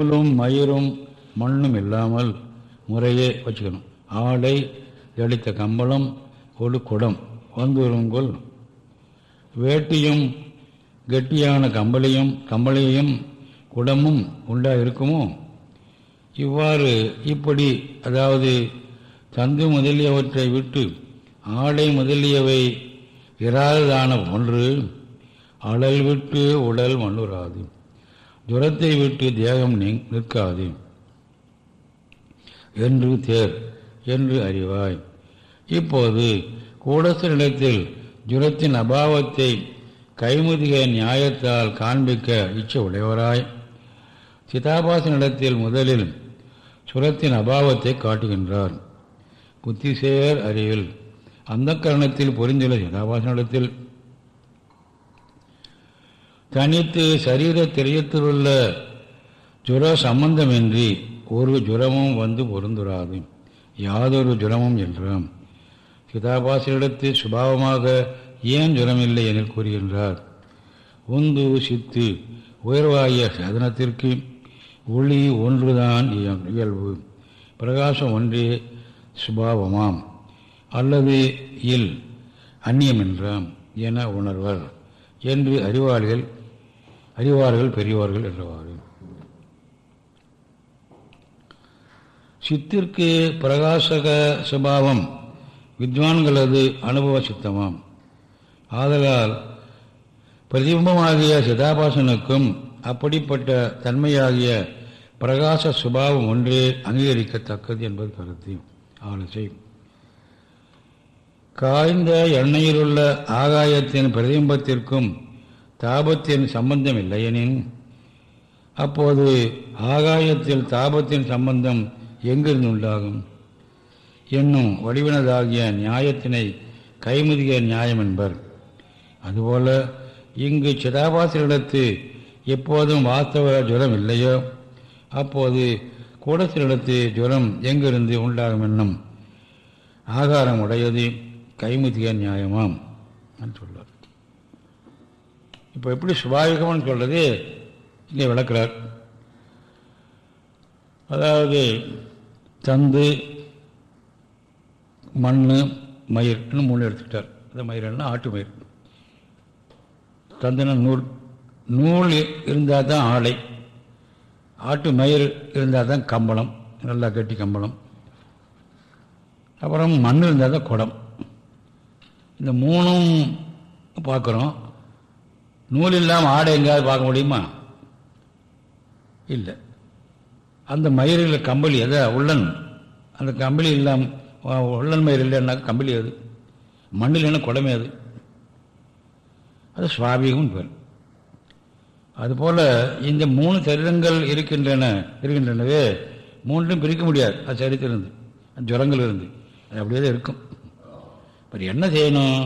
புல்லும் மயிரும் மண்ணும் இல்லாமல் முறையே வச்சுக்கணும். ஆடை எளித்த கம்பளம் ஒரு குடம் வந்துருங்கொள் வேட்டியும் கெட்டியான கம்பளியும் கம்பளியும் குடமும் உண்டா இருக்குமோ? இவ்வாறு இப்படி அதாவது தந்து முதலியவற்றை விட்டு ஆடை முதலியவை இராததான ஒன்று அழல் விட்டு உடல் மண்ணுராது. ஜுரத்தை விட்டு தேகம் நிற்காது. என்று தேர் என்று அறிவாய். இப்போது கூடச நிலத்தில் ஜுரத்தின் அபாவத்தை கைமுதிக நியாயத்தால் காண்பிக்க இச்ச உடையவராய் சிதாபாசனிடத்தில் முதலில் சுரத்தின் அபாவத்தை காட்டுகின்றார். புத்திசேர் அறிவில் அந்த கரணத்தில் பொறிந்துள்ள சிதாபாசனிடத்தில் தனித்து சரீர திரையத்திலுள்ள ஜுர சம்பந்தமின்றி ஒரு ஜுரமும் வந்து பொருந்துராது. யாதொரு ஜுரமும் என்றாம். சிதாபாசரிடத்து சுபாவமாக ஏன் ஜுரமில்லை என கூறுகின்றார். உந்து சித்து உயர்வாகிய சாதனத்திற்கு ஒளி ஒன்றுதான் இயல்பு. பிரகாசம் ஒன்றே சுபாவமாம். அல்லது இல் அந்நியம் என்றாம் என உணர்வர். என்று அறிவாளிகள் அறிவார்கள் பெரியவார்கள் என்றவாறு. சித்திற்கு பிரகாசக சுபாவம் வித்வான்களது அனுபவ சித்தமாம். ஆதலால் பிரதிபிம்பமாகிய சிதாபாசனுக்கும் அப்படிப்பட்ட தன்மையாகிய பிரகாச சுபாவம் ஒன்றே அங்கீகரிக்கத்தக்கது என்பது கருத்து. ஆலோசை காய்ந்த எண்ணெயிலுள்ள ஆகாயத்தின் பிரதிபிம்பத்திற்கும் தாபத்தின் சம்பந்தம் இல்லையெனின் அப்போது ஆகாயத்தில் தாபத்தின் சம்பந்தம் எங்கிருந்து உண்டாகும் என்னும் வடிவினதாகிய நியாயத்தினை கைமுதிக நியாயம் என்பர். அதுபோல இங்கு சிதாபாசரிடத்து எப்போதும் வாஸ்தவ ஜுரம் இல்லையோ? அப்போது கூடத்திலிடத்து ஜுரம் எங்கிருந்து உண்டாகும் என்னும் ஆகாரம் உடையது கைமுதிக நியாயமாம் சொல்ல இப்போ எப்படி சுபாவிகம்னு சொல்கிறது இங்கே விளக்கிறார். அதாவது தந்து மண் மயிர்னு மூணு எடுத்துக்கிட்டார். அந்த மயிர்னா ஆட்டு மயிர். தந்தன நூல். நூல் இருந்தால் தான் ஆடை. ஆட்டு மயிர் இருந்தால் தான் கம்பளம். நல்லா கட்டி கம்பளம். அப்புறம் மண் இருந்தால் தான் குடம். இந்த மூணும் பார்க்குறோம். நூல் இல்லாமல் ஆடை எங்கேயாவது பார்க்க முடியுமா? இல்லை. அந்த மயிரில் கம்பளி எதை? உள்ளன். அந்த கம்பளி இல்லாமல் உள்ளன் மயிர் இல்லைன்னா கம்பளி அது மண் இல்லைன்னா குடமே அது? அது சுவாபிகம் பேர் அதுபோல் இந்த மூணு சரீரங்கள் இருக்கின்றன இருக்கின்றனவே மூன்றும் பிரிக்க முடியாது. அது சரித்திலிருந்து அந்த ஜுரங்கள் இருந்து அது அப்படியே தான் இருக்கும். இப்போ என்ன செய்யணும்?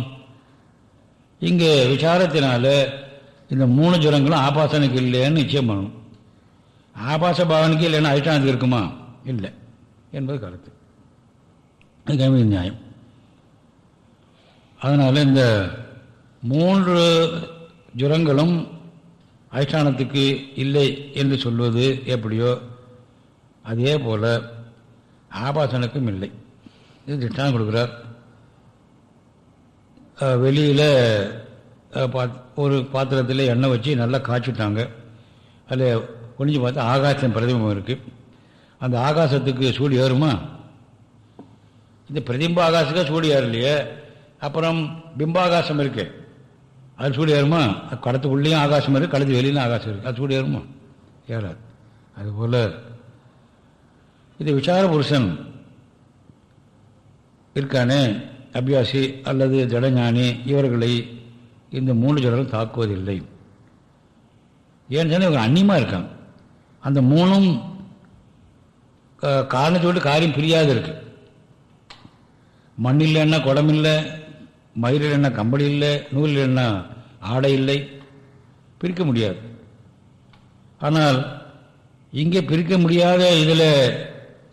இங்கே விசாரத்தினால இந்த மூணு ஜுரங்களும் ஆபாசனுக்கு இல்லைன்னு நிச்சயம் பண்ணணும். ஆபாச பாவனுக்கு இல்லைன்னா அதிஷ்டானத்துக்கு இருக்குமா? இல்லை. என்பது கருத்து. அது நியாயம். அதனால் இந்த மூன்று ஜுரங்களும் அதிஷ்டானத்துக்கு இல்லை என்று சொல்வது எப்படியோ அதே போல் ஆபாசனுக்கும் இல்லை. இது திட்டம் கொடுக்குறார். வெளியில் ஒரு பாத்திரத்தில் எண்ணெய் வச்சு நல்லா காய்ச்சிட்டாங்க. அதில் ஒழிஞ்சு பார்த்தா ஆகாசம் பிரதிபம் இருக்குது அந்த ஆகாசத்துக்கு சூடு ஏறுமா? இந்த பிரதிம்ப ஆகாசத்துக்கு சூடு ஏறலையே. அப்புறம் பிம்பாகாசம் இருக்கு. அது சூடு ஏறுமா? கடத்துக்குள்ளேயும் ஆகாசம் இருக்குது கடத்து வெளியிலும் ஆகாசம் இருக்குது அது சூடு ஏறுமா? ஏறாது. அதுபோல் இது விசார புருஷன் இருக்கானே அபியாசி அல்லது ஜடஞானி இவர்களை இந்த மூன்று ஜடங்களும் தாக்குவதில்லை. ஏன்னு சொன்னால் இவங்க அந்நியமாக இருக்காங்க. அந்த மூணும் காரணத்தை விட்டு காரியம் பிரியாது இருக்கு. மண் இல்லைன்னா குடம் இல்லை மயில் இல்லைன்னா கம்பளி இல்லை நூல் இல்லைன்னா ஆடை இல்லை. பிரிக்க முடியாது. ஆனால் இங்கே பிரிக்க முடியாத இதில்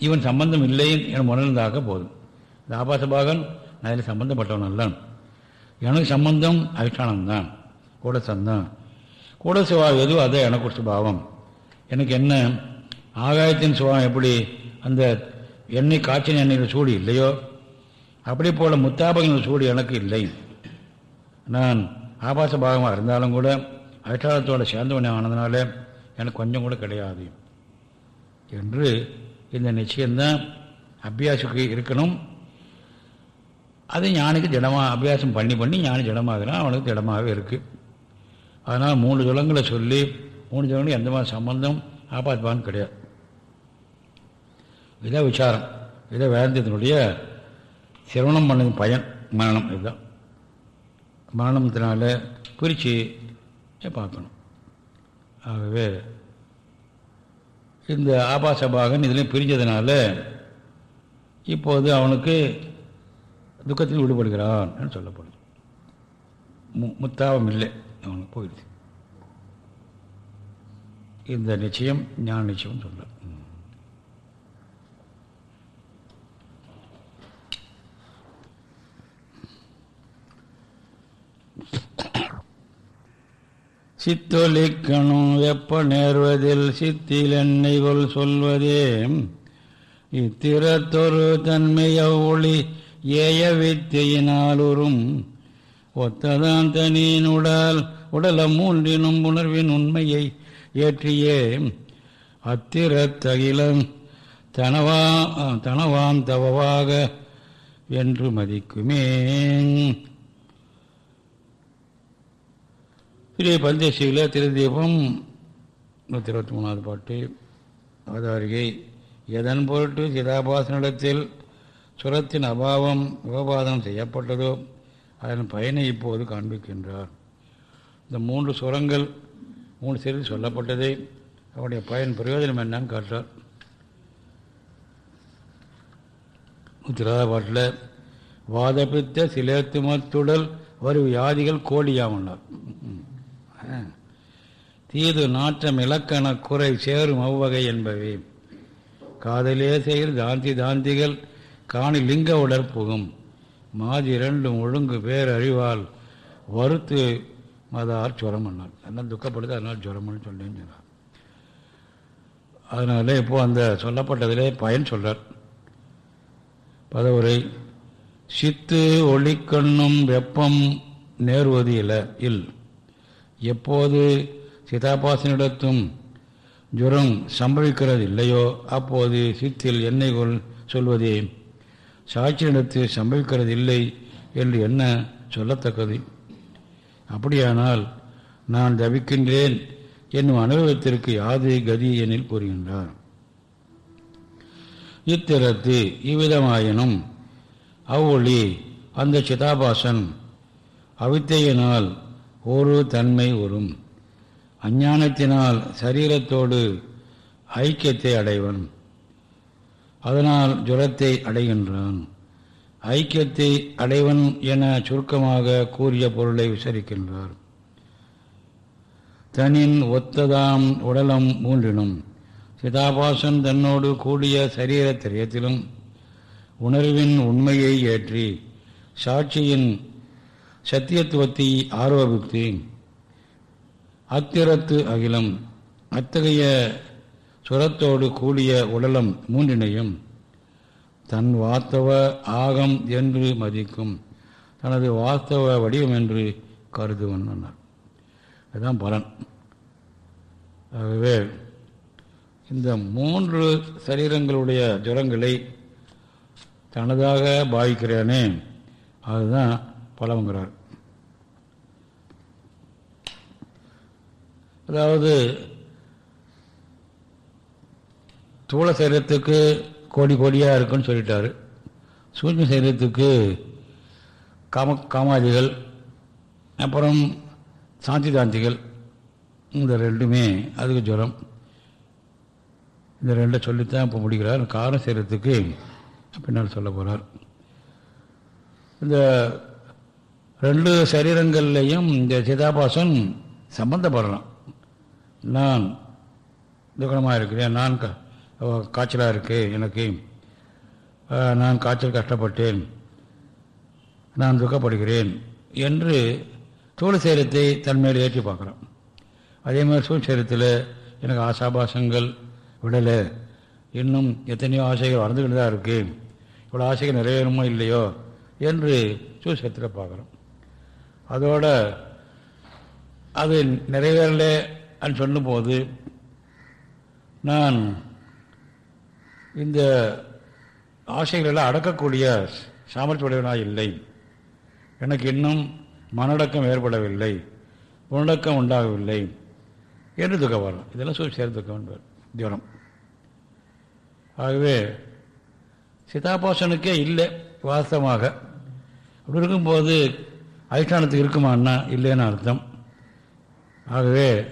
இவன் சம்பந்தம் இல்லை என உணர்ந்தாக போதும். இந்த ஆபாசபாகன் நான் இதில் சம்பந்தப்பட்டவன் அல்லான் எனக்கு சம்பந்தம் அதிஷ்டானம்தான். கூடசந்தான் கூட சுபாவம் எதுவும் அதே எனக்கு ஒரு சுபாவம் எனக்கு என்ன? ஆகாயத்தின் சுபாவம் எப்படி? அந்த எண்ணெய் காய்ச்சின எண்ணெயில் சூடு இல்லையோ? அப்படி போல முத்தாபகங்கள் சூடு எனக்கு இல்லை. நான் ஆபாச பாகமாக இருந்தாலும் கூட அதிஷ்டானத்தோடு சேர்ந்தவனே ஆனதுனால எனக்கு கொஞ்சம் கூட கிடையாது. என்று இந்த நிச்சயம்தான் அபியாசுக்கு இருக்கணும். அது ஞானிக்கு திடமாக அபியாசம் பண்ணி பண்ணி ஞானி திடமாகிறான் அவனுக்கு திடமாகவே இருக்குது அதனால் மூணு ஜலங்களை சொல்லி மூணு ஜலங்களும் எந்த மாதிரி சம்பந்தம் ஆபாத்பான்னு கிடையாது. இதான் விசாரம். இதான் வேந்தத்தினுடைய சிரவணம் பண்ணது பயன் மரணம் இதுதான். மரணத்தினால பிரித்து பார்க்கணும். ஆகவே இந்த ஆபாச பாகன் இதுலேயும் பிரிஞ்சதுனால இப்போது அவனுக்கு துக்கத்தில் விடுபடுகிறான் என்று சொல்லப்படுது. மு முத்தாவம் இல்லை. அவனுக்கு போயிடுது. இந்த நிச்சயம் ஞான நிச்சயம் சொல்ல சித்தொலிக்கணும் வெப்ப நேர்வதில் சித்தில் எண்ணெய்கொள் சொல்வதே? இத்திரத்தொரு தன்மைய ஒளி ஏய வித்தையினாலுறும். ஒத்ததான் தனியின் உடல் உடலம் மூன்றினும் உணர்வின் உண்மையை ஏற்றியே. அத்திரத்தகிலம் தனவா தனவாம் தவவாக என்று மதிக்குமே. ஸ்ரீ பந்தேசியில் திருதீபம் நூற்றி இருபத்தி மூணாவது பாட்டு. அவதாரிகை எதன் பொருட்டு சிதாபாசனிடத்தில் சுரத்தின் அபாவம் உபபாதனம் செய்யப்பட்டதோ அதன் பயனை இப்போது காண்பிக்கின்றார். இந்த மூன்று சுரங்கள் மூணு செய்தி சொல்லப்பட்டதை அவருடைய பயன் பிரயோஜனம் என்னன்னு காட்டுறார். நூற்றி பாட்டில் வாதபித்த சிலேத்துமத்துடல் வரும் வியாதிகள் கோடியாமன்னார். தீது நாற்றம் இலக்கண குறை சேரும் அவ்வகை என்பவை. காதலே செயல் தாந்தி தாந்திகள் காணி லிங்க உடற்புகும் மாதி இரண்டும் ஒழுங்கு பேரறிவால் வருத்து வறுத்து மதார் ஜுரம் பண்ணார் அதனால் துக்கப்படுது அதனால் ஜுரம்னு சொல்லேன்னு சொன்னார் அதனால இப்போது அந்த சொல்லப்பட்டதிலே பயன் சொல்றார். பதவுரை சித்து ஒளிக்கண்ணும் வெப்பம் நேருவது இல்லை இல். எப்போது சிதாபாசனிடத்தும் ஜுரம் சம்பவிக்கிறது இல்லையோ அப்போது சித்தில் எண்ணெய் கொள் சொல்வதே சாட்சியிடத்து சம்பவிக்கிறது இல்லை என்று என்ன சொல்லத்தக்கது? அப்படியானால் நான் தவிக்கின்றேன் என்னும் அனுபவத்திற்கு யாது கதி எனில் கூறுகின்றார். இத்திறத்து இவ்விதமாயினும் அவ்வொளி அந்த சிதாபாசன் அவித்தையினால் ஒரு தன்மை வரும் அஞ்ஞானத்தினால் சரீரத்தோடு ஐக்கியத்தை அடைவன். அதனால் ஜுரத்தை அடைகின்றான். ஐக்கியத்தை அடைவன் என சுருக்கமாக கூறிய பொருளை விசாரிக்கின்றார். தனின் ஒத்ததாம் உடலம் மூன்றினும் சிதாபாசன் தன்னோடு கூடிய சரீர திரையத்திலும் உணர்வின் உண்மையை ஏற்றி சாட்சியின் சத்தியத்துவத்தை ஆரோபித்து அத்திரத்து அகிலம் அத்தகைய சுரத்தோடு கூடிய உடலம் மூன்றினையும் தன் வாஸ்தவ ஆகம் என்று மதிக்கும் தனது வாஸ்தவ வடிவம் என்று கருதுவன் அதுதான் பலன். ஆகவே இந்த மூன்று சரீரங்களுடைய ஜுரங்களை தனதாக பாவிக்கிறேனே அதுதான் பலங்கிறார் அதாவது ஸ்தூல சரீரத்துக்கு கோடி கோடியாக இருக்குன்னு சொல்லிட்டார். சூழ்நிலை சரீரத்துக்கு காம காமாதிகள் அப்புறம் சாந்தி தாந்திகள் இந்த ரெண்டுமே அதுக்கு ஜுரம். இந்த ரெண்டை சொல்லித்தான் இப்போ முடிக்கிறார். காரண சரீரத்துக்கு பின்னால் சொல்ல போகிறார் இந்த ரெண்டு சரீரங்கள்லையும் இந்த சிதாபாசன் சம்பந்தப்படலாம். நான் துக்கணமாக இருக்கிறேன். நான் காய்ச்சலாக இருக்குது எனக்கு. நான் காய்ச்சல் கஷ்டப்பட்டேன். நான் துக்கப்படுகிறேன் என்று தோல் சேரத்தை தன் மேல் ஏற்றி பார்க்குறோம் அதே மாதிரி சூழ்சேரத்தில் எனக்கு ஆசாபாசங்கள் விடலை. இன்னும் எத்தனையோ ஆசைகள் வளர்ந்துக்கிட்டு தான் இருக்குது இவ்வளோ ஆசைகள் நிறைவேறுமோ இல்லையோ என்று சூழ்சேரத்தில் பார்க்குறோம் அதோட அது நிறைவேறலன்னு சொல்லும்போது நான் இந்த ஆசைகளெல்லாம் அடக்கக்கூடிய சாமர்த்தியுடையவனாக இல்லை. எனக்கு இன்னும் மனடக்கம் ஏற்படவில்லை. உணடக்கம் உண்டாகவில்லை. என்று துக்கம் வரும் இதெல்லாம் சொல்லி சேர்ந்து துக்கம் ஜுரம் ஆகவே சிதாபாசனுக்கே இல்லை வாஸ்தவமாக. அப்படி இருக்கும்போது அதிஷ்டானத்துக்கு இருக்குமான்னா இல்லைன்னு அர்த்தம். ஆகவே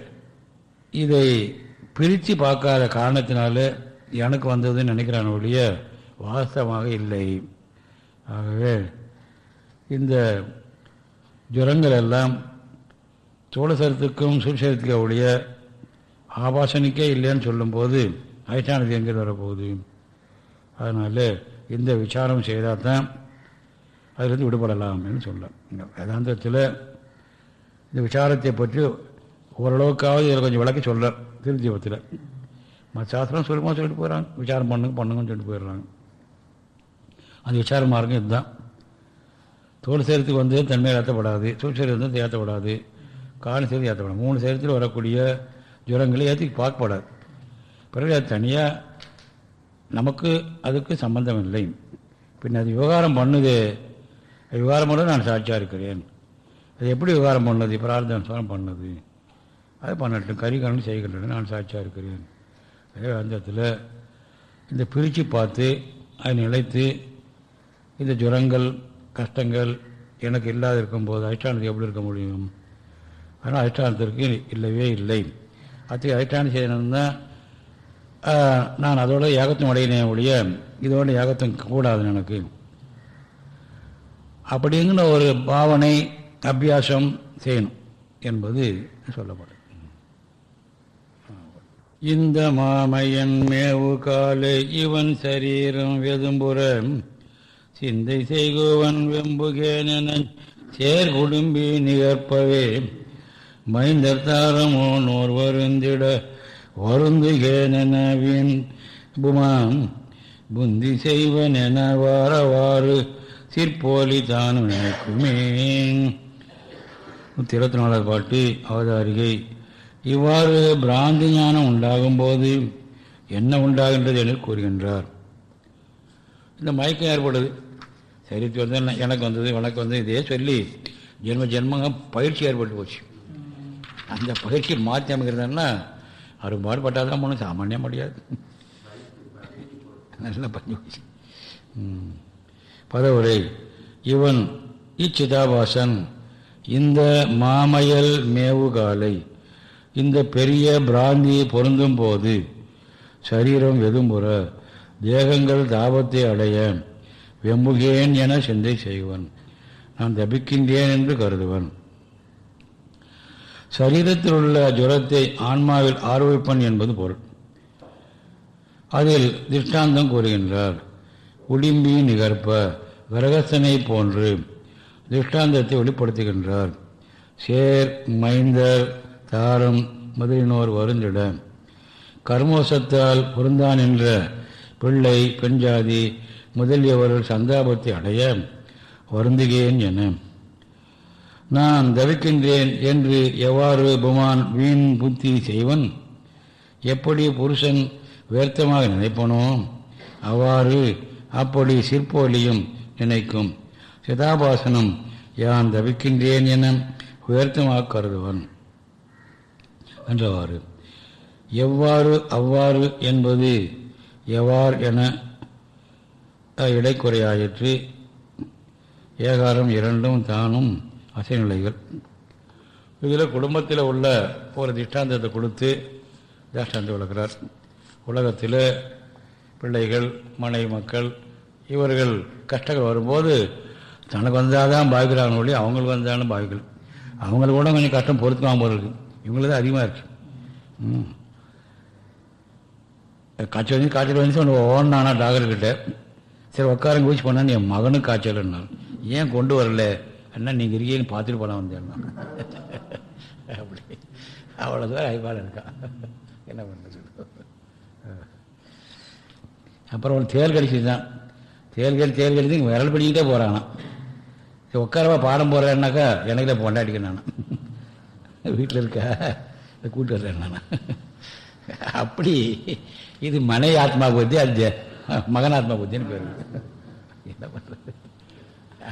இதை பிரித்து பார்க்காத காரணத்தினாலே எனக்கு வந்ததுன்னு நினைக்கிறான் ஒழிய வாஸ்தவமாக இல்லை. ஆகவே இந்த ஜுரங்கள் எல்லாம் சோழசரத்துக்கும் சூழ்சரத்துக்கும் ஒழிய ஆபாசனுக்கே இல்லைன்னு சொல்லும்போது அதிஷ்டானது எங்கே வரப்போகுது? அதனால் இந்த விசாரம் செய்தால் தான் அதிலிருந்து விடுபடலாம் என்று சொல்லலாம் இந்த வேதாந்தத்தில் இந்த விசாரத்தை பற்றி ஓரளவுக்காவது இதில் கொஞ்சம் விளக்கி சொல்கிறார் திருத்தீபத்தில் சாஸ்திரம் சொல்லுமா சொல்லிட்டு போயிடறாங்க விசாரம் பண்ணுங்க பண்ணுங்கன்னு சொல்லிட்டு போயிடுறாங்க. அந்த விசார மார்க்கம் இதுதான். தோல் சேரத்துக்கு வந்து தன்மையில் ஏற்றப்படாது சூழ் சேர்த்து வந்து ஏற்றப்படாது காலம் சேர்த்து ஏற்றப்படாது. மூணு சேரத்தில் வரக்கூடிய ஜுரங்களை ஏற்றி பார்க்கப்படாது. பிறகு அது தனியாக நமக்கு அதுக்கு சம்பந்தம் இல்லை. பின் அது விவகாரம் பண்ணுது. விவகாரம் பண்ணது நான் சாட்சியாக இருக்கிறேன். அது எப்படி விவகாரம் பண்ணது? பிரார்த்தனை பண்ணது. அது பண்ணட்டும். கறி கணக்கு செய்கின்றன நான் சாட்சியாக இருக்கிறேன். வேதாந்தத்தில் இந்த பிரித்து பார்த்து அதை நிலைத்து இந்த ஜுரங்கள் கஷ்டங்கள் எனக்கு இல்லாத இருக்கும்போது அதிஷ்டானத்துக்கு எப்படி இருக்க முடியும்? ஆனால் அதிஷ்டானத்திற்கு இல்லவே இல்லை. அத்தகைய அதிஷ்டானம் செய்யணும்னா நான் அதோட யாகத்தம் அடையினேன் ஒழிய இதோட யாகத்தம் கூடாது எனக்கு. அப்படிங்கிற ஒரு பாவனை அபியாசம் செய்யணும் என்பது சொல்லப்படும் இந்த மாமையன் மேவு காலு இவன் சரீரம் வெதும்புற. சிந்தை செய்குவன் வெம்புகேன சேர் குடும்பி நிகற்பவே மைந்தர் தாரமோ நோர் வருந்திட வருந்துகேனவின் புமாம். புந்தி செய்வன் வாரவாறு சிற்போலி தானும் நினைக்குமே நூற்றி இருபத்தி நாலாவது பாட்டு அவதாரிகை. இவ்வாறு பிராந்தி ஞானம் உண்டாகும் போது என்ன உண்டாகின்றது என்று கூறுகின்றார். இந்த மயக்கம் ஏற்படுது. சரித்து வந்து எனக்கு வந்தது உனக்கு வந்தது இதே சொல்லி ஜென்ம ஜென்மங்க பயிற்சி ஏற்பட்டு போச்சு. அந்த பயிற்சி மாற்றி அமைக்கிறதுனா அரும்பாடுபட்டால் தான் ஒன்றும் சாமானியம் முடியாது. நல்லா பண்ணி போச்சு. பதவுரை இவன் இச்சிதாபாசன் இந்த மாமையல் மேவுகாலை இந்த பெரிய பிராந்தியை பொருந்தும் போது சரீரம் வெதும்புற தேகங்கள் தாபத்தை அடைய வெம்புகேன் என சிந்தை செய்வன். நான் தபிக்கின்றேன் என்று கருதுவன். சரீரத்தில் உள்ள ஜுரத்தை ஆன்மாவில் ஆரோபிப்பன் என்பது பொருள். அதில் திருஷ்டாந்தம் கூறுகின்றார். உடிம்பி நிகர்ப்ப கிரகஸ்தனை போன்று திருஷ்டாந்தத்தை வெளிப்படுத்துகின்றார். சேர் மைந்தர் தாரம் முதலினோர் வருந்திட. கர்மோசத்தால் பொருந்தான் என்ற பிள்ளை பெண்ஜாதி முதலியவர்கள் சந்தாபத்தை அடைய வருந்துகிறேன் என. நான் தவிக்கின்றேன் என்று எவ்வாறு புமான் வீண் புத்தி செய்வன்? எப்படி புருஷன் வேர்த்தமாக நினைப்பனோ அவ்வாறு அப்படி சிற்போலியும் நினைக்கும். சிதாபாசனம் யான் தவிக்கின்றேன் என உயர்த்தமாக கருதுவன். என்றவாறு. எவ்வாறு அவ்வாறு என்பது எவ்வாறு என இடைக்குறையாயிற்று. ஏகாரம் இரண்டும் தானும் அசைநிலைகள். இதில் குடும்பத்தில் உள்ள ஒரு திஷ்டாந்தத்தை கொடுத்து திஷ்டாந்தம் விளக்கிறார். உலகத்தில் பிள்ளைகள் மனைவி மக்கள் இவர்கள் கஷ்டங்கள் வரும்போது தனக்கு வந்தால் தான் பாதிக்கிறாங்க ஒழி அவங்களுக்கு வந்தாலும் பாதிக்கல அவங்களுக்கு கூட கொஞ்சம் கஷ்டம் பொறுத்துக்காமல் இருக்குது இவங்களுக்கு அதிகமாக இருக்கு. ம். காய்ச்சல் வந்து காய்ச்சல் வந்து ஒன்று ஓடினானா டாக்டர்கிட்ட சரி உட்காரங்க ஊசி பண்ணான்னு என் மகனுக்கு காய்ச்சல்னார் ஏன் கொண்டு வரல? அண்ணா நீங்கள் இருக்கீங்கன்னு பார்த்துட்டு போனா வந்தேன் அப்படி. அவ்வளோதான் அபிமானம் இருக்கா? என்ன பண்ணுறது அப்புறம் ஒரு தேல் கடிச்சு தான் தேல் கடி தேல் கடிச்சு விரல் பிடிக்கிட்டே போகிறானா சரி உட்காரவா பாடம் போகிறேன்னாக்கா எனக்கு தான் பொண்டாடிக்க நான் வீட்டில் இருக்கா? கூட்டு வர்றேன் நான். அப்படி இது மனை ஆத்மா புத்தி அது மகன் ஆத்மா புத்தின்னு பேர். என்ன பண்ணுறது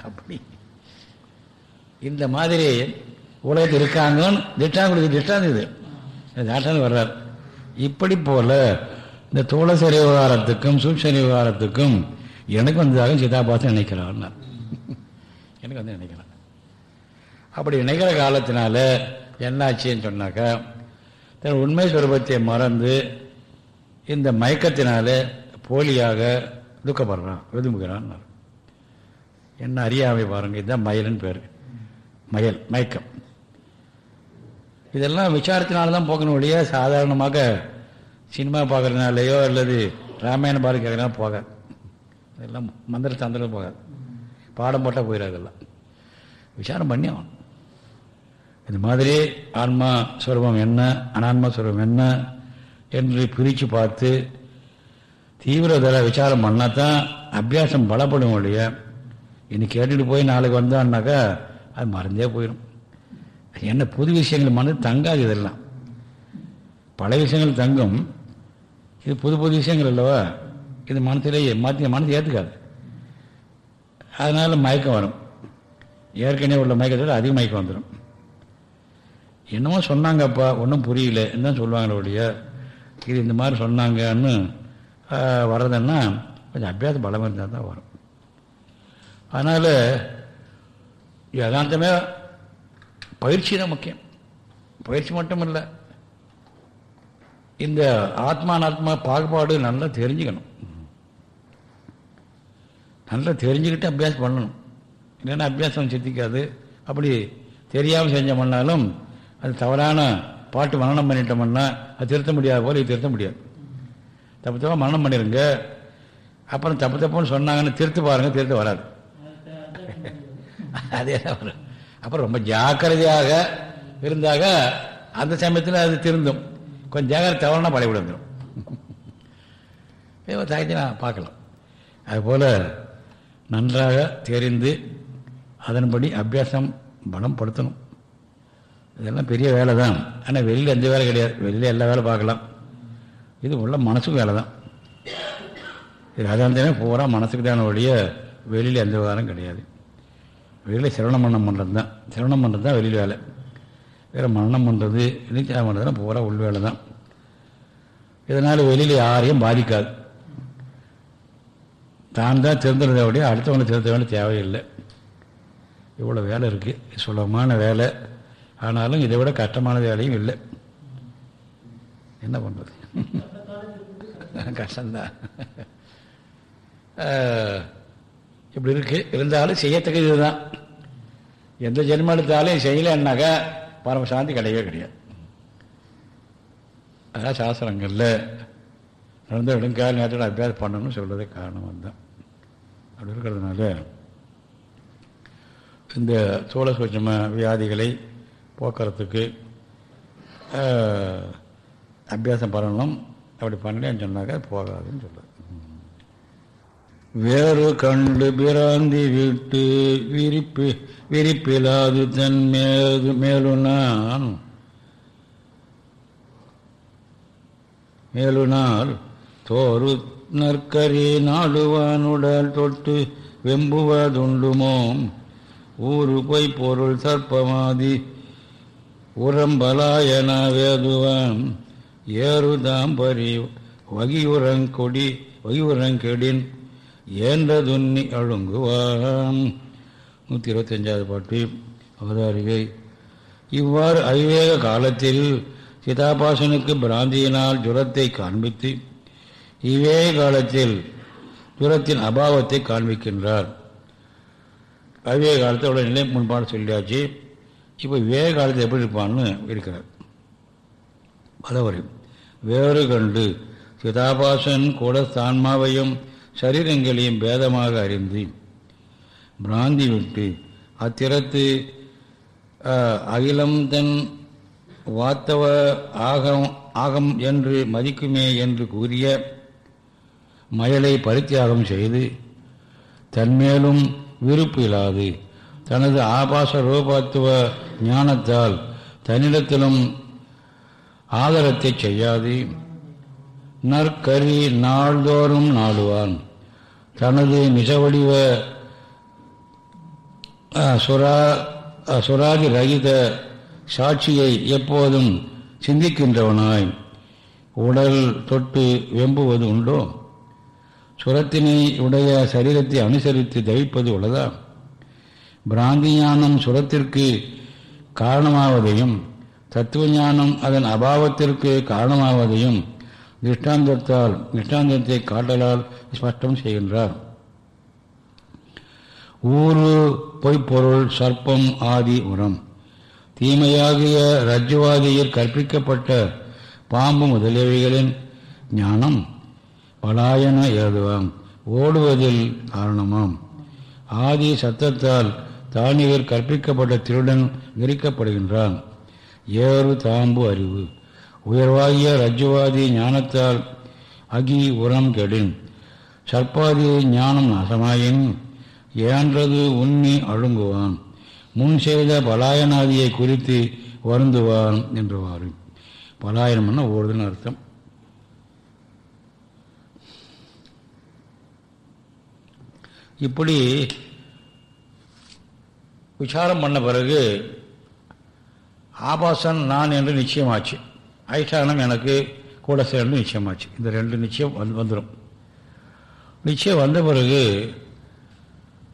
அப்படி. இந்த மாதிரி உலகத்தில் இருக்காங்கன்னு திட்டாங்குடி திட்டாந்து இது. தாட்டாந்து வர்றார். இப்படி போல இந்த தோளசரி விவகாரத்துக்கும் சூட்சரி விவகாரத்துக்கும் எனக்கு வந்ததாக சிதாபாசம் நினைக்கிறான் எனக்கு வந்து நினைக்கிறான் அப்படி நினைக்கிற காலத்தினால என்னாச்சுன்னு சொன்னாக்கா தன் உண்மை சுரூபத்தை மறந்து இந்த மயக்கத்தினால போலியாக துக்கப்படுறான் விரும்புகிறான் என்ன அறியாமை பாருங்க இதுதான் மயல்னு பேர். மயல் மயக்கம். இதெல்லாம் விசாரத்தினால தான் போகணும் ஒழிய சாதாரணமாக சினிமா பார்க்குறதுனாலையோ அல்லது ராமாயணம் பார்க்க கேட்குறதுனால போகாது இதெல்லாம் மந்திர தந்திரம் போகாது. பாடம் போட்டால் போயிடாது இதெல்லாம் விசாரம் பண்ணி ஆகணும். இது மாதிரி ஆன்மா சுரூபம் என்ன அனான்மா சுரூபம் என்ன என்று பிரித்து பார்த்து தீவிரதர விசாரம் பண்ணால் தான் அபியாசம் பலப்படும் ஒழிய இன்னைக்கு கேட்டுட்டு போய் நாளைக்கு வந்தான்னாக்கா அது மறந்தே போயிடும் என்ன புது விஷயங்கள் மனது தங்காது இதெல்லாம். பழைய விஷயங்கள் தங்கும். இது புது புது விஷயங்கள் அல்லவா? இது மனசிலேயே மாற்றி மனசு ஏற்றுக்காது அதனால் மயக்கம் வரும். ஏற்கனவே உள்ள மயக்கத்தில் அதிக மயக்கம் வந்துடும் என்னமோ சொன்னாங்கப்பா ஒன்றும் புரியல. என்ன சொல்லுவாங்களே ஒழிய. இது இந்த மாதிரி சொன்னாங்கன்னு வர்றதுன்னா கொஞ்சம் அபியாசம் பலம் இருந்தால் தான் வரும். அதனால் யதார்த்தமே பயிற்சி தான் முக்கியம். பயிற்சி மட்டும் இல்லை. இந்த ஆத்மானாத்மா பாகுபாடு நல்லா தெரிஞ்சுக்கணும். நல்லா தெரிஞ்சுக்கிட்டு அபியாசம் பண்ணணும். இல்லைன்னா அபியாசம் சித்திக்காது. அப்படி தெரியாமல் செஞ்சோம்னாலும் அது தவறான பாட்டு மரணம் பண்ணிட்டோம்னா அது திருத்த முடியாத போல இது திருத்த முடியாது. தப்பு தப்பாக மரணம் பண்ணிடுங்க அப்புறம் தப்பு தப்புன்னு சொன்னாங்கன்னு திருத்து பாருங்க திருத்த வராது. அதே தான் வரும். அப்புறம் ரொம்ப ஜாக்கிரதையாக இருந்தாக அந்த சமயத்தில் அது திருந்தும். கொஞ்சம் ஜாக்கிரதை தவறுனா பழைய விழுந்துடும் தாய்ச்சி நான் பார்க்கலாம். அதுபோல் நன்றாக தெரிந்து அதன்படி அபியாசம் பலம் படுத்தணும். இதெல்லாம் பெரிய வேலை தான் ஆனால் வெளியில் எந்த வேலை கிடையாது. வெளியில் எல்லா வேலை பார்க்கலாம். இது உள்ள மனசுக்கு வேலை தான் இது அதாந்தமே பூரா மனசுக்கு தான ஒழிய வெளியில் எந்த விவகாரம் கிடையாது. வெளியில் சிரவணம் மன்னம் பண்ணுறது தான் சிரவணம் பண்ணுறது தான் வெளியில் வேலை. வேறு மரணம் பண்ணுறது நிச்சயம் பண்ணுறதுனா பூரா உள் வேலை தான் இதனால் வெளியில் யாரையும் பாதிக்காது. தான் தான் திருந்துறதை விட அடுத்தவங்களை திருத்த வேண்டிய தேவையில்லை. இவ்வளோ வேலை இருக்குது சுலபமான வேலை. ஆனாலும் இதை விட கஷ்டமான வேலையும் இல்லை. என்ன பண்ணுறது கஷ்டம்தான். இப்படி இருக்கு. இருந்தாலும் செய்யத்தக்கது இதுதான். எந்த ஜென்மம் எடுத்தாலும் செய்யலைன்னாக்கா பரமசாந்தி கிடையவே கிடையாது. அதான் சாஸ்திரங்களில் நடந்த இடங்கால நேரத்தில் அபியாசம் பண்ணணும்னு சொல்கிறதே காரணம் வந்தான் அப்படி இருக்கிறதுனால இந்த சோழ சூட்சம வியாதிகளை போக்குறதுக்கு அபியாசம் பண்ணணும். அப்படி பண்ணலன்னு சொன்னாக்கா போகாதுன்னு சொல்லுது. வேறு கண்டு பிராந்தி விட்டு விரிப்பு விரிப்பிலாது தன் மேது மேலுனான் மேலுனால் தோறு நற்கரி நாடுவானுடல் தொட்டு வெம்புவதுண்டுமோம். ஊரு பொய் பொருள் சர்ப்பமாதி உரம்பலாயன வேதுவான். ஏறுதாம்பரி வகியுரங்கொடி வகியுரங்கெடின் ஏன்றதுன்னி அழுங்குவான். நூற்றி இருபத்தஞ்சாவது பாட்டு அவதாரிகை. இவ்வாறு அவிவேக காலத்தில் சிதாபாசனுக்கு பிராந்தியினால் ஜுரத்தை காண்பித்து இவ்வேக காலத்தில் ஜுரத்தின் அபாவத்தை காண்பிக்கின்றார். அவிவேக காலத்தோட நிலை முன்பாடு சொல்லியாச்சு. இப்போ வேறு காலத்தில் எப்படி இருப்பான்னு இருக்கிறார். பலவரை வேறு கண்டு சிதாபாசன் கூட தான்மாவையும் சரீரங்களையும் பேதமாக அறிந்து பிராந்தி விட்டு அத்திரத்து அகிலம் தன் வாத்தவ ஆகம் ஆகம் என்று மதிக்குமே என்று கூறிய மயலை பரித்தியாகம் செய்து தன்மேலும் விருப்பு இல்லாது தனது ஆபாச ரூபத்துவ ஞானத்தால் தன்னிடத்திலும் ஆதரத்தை செய்யாது. நற்கரி நாள்தோறும் நாடுவான். தனது நிஜவடிவ சுரா சுராதி ரகித சாட்சியை எப்போதும் சிந்திக்கின்றவனாய். உடல் தொட்டு வெம்புவது உண்டோ? சுரத்தினை உடைய சரீரத்தை அனுசரித்து தவிப்பது உள்ளதா? பிராந்தி ஞானம் சுரத்திற்கு காரணமாவதையும் தத்துவ ஞானம் அதன் அபாவத்திற்கு காரணமாவதையும் திருஷ்டாந்தத்தால் திருஷ்டாந்தத்தை காட்டலால் ஸ்பஷ்டம் செய்கின்றார். ஊறு பொய்ப்பொருள் சர்ப்பம் ஆதி உரம். தீமையாகிய ரஜ்ஜுவாதியில் கற்பிக்கப்பட்ட பாம்பு முதலியவைகளின் ஞானம் பலாயன ஏதுவாம். ஓடுவதில் காரணமாம். ஆதி சத்தத்தால் தானியர் கற்பிக்கப்பட்ட திருடன் விரிக்கப்படுகின்றான். ஏறு தாம்பு அறிவு. உயர்வாகிய ரஜ்ஜுவாதி ஞானத்தால் அகி உரம் கெடின். சர்ப்பாதி ஞானம் நாசமாயின் ஏன்றது உண்ணி அழுங்குவான். முன் செய்த பலாயனாதியை குறித்து வருந்துவான் என்றுவாரு பலாயனம்னா ஓடுதுன்னு அர்த்தம். இப்படி விசாரம் பண்ண பிறகு ஆபாசன் நான் என்று நிச்சயமாச்சு. ஐஷானம் எனக்கு கூட சேர்ந்து நிச்சயமாச்சு. இந்த ரெண்டு நிச்சயம் வந்து வந்துடும் நிச்சயம் வந்த பிறகு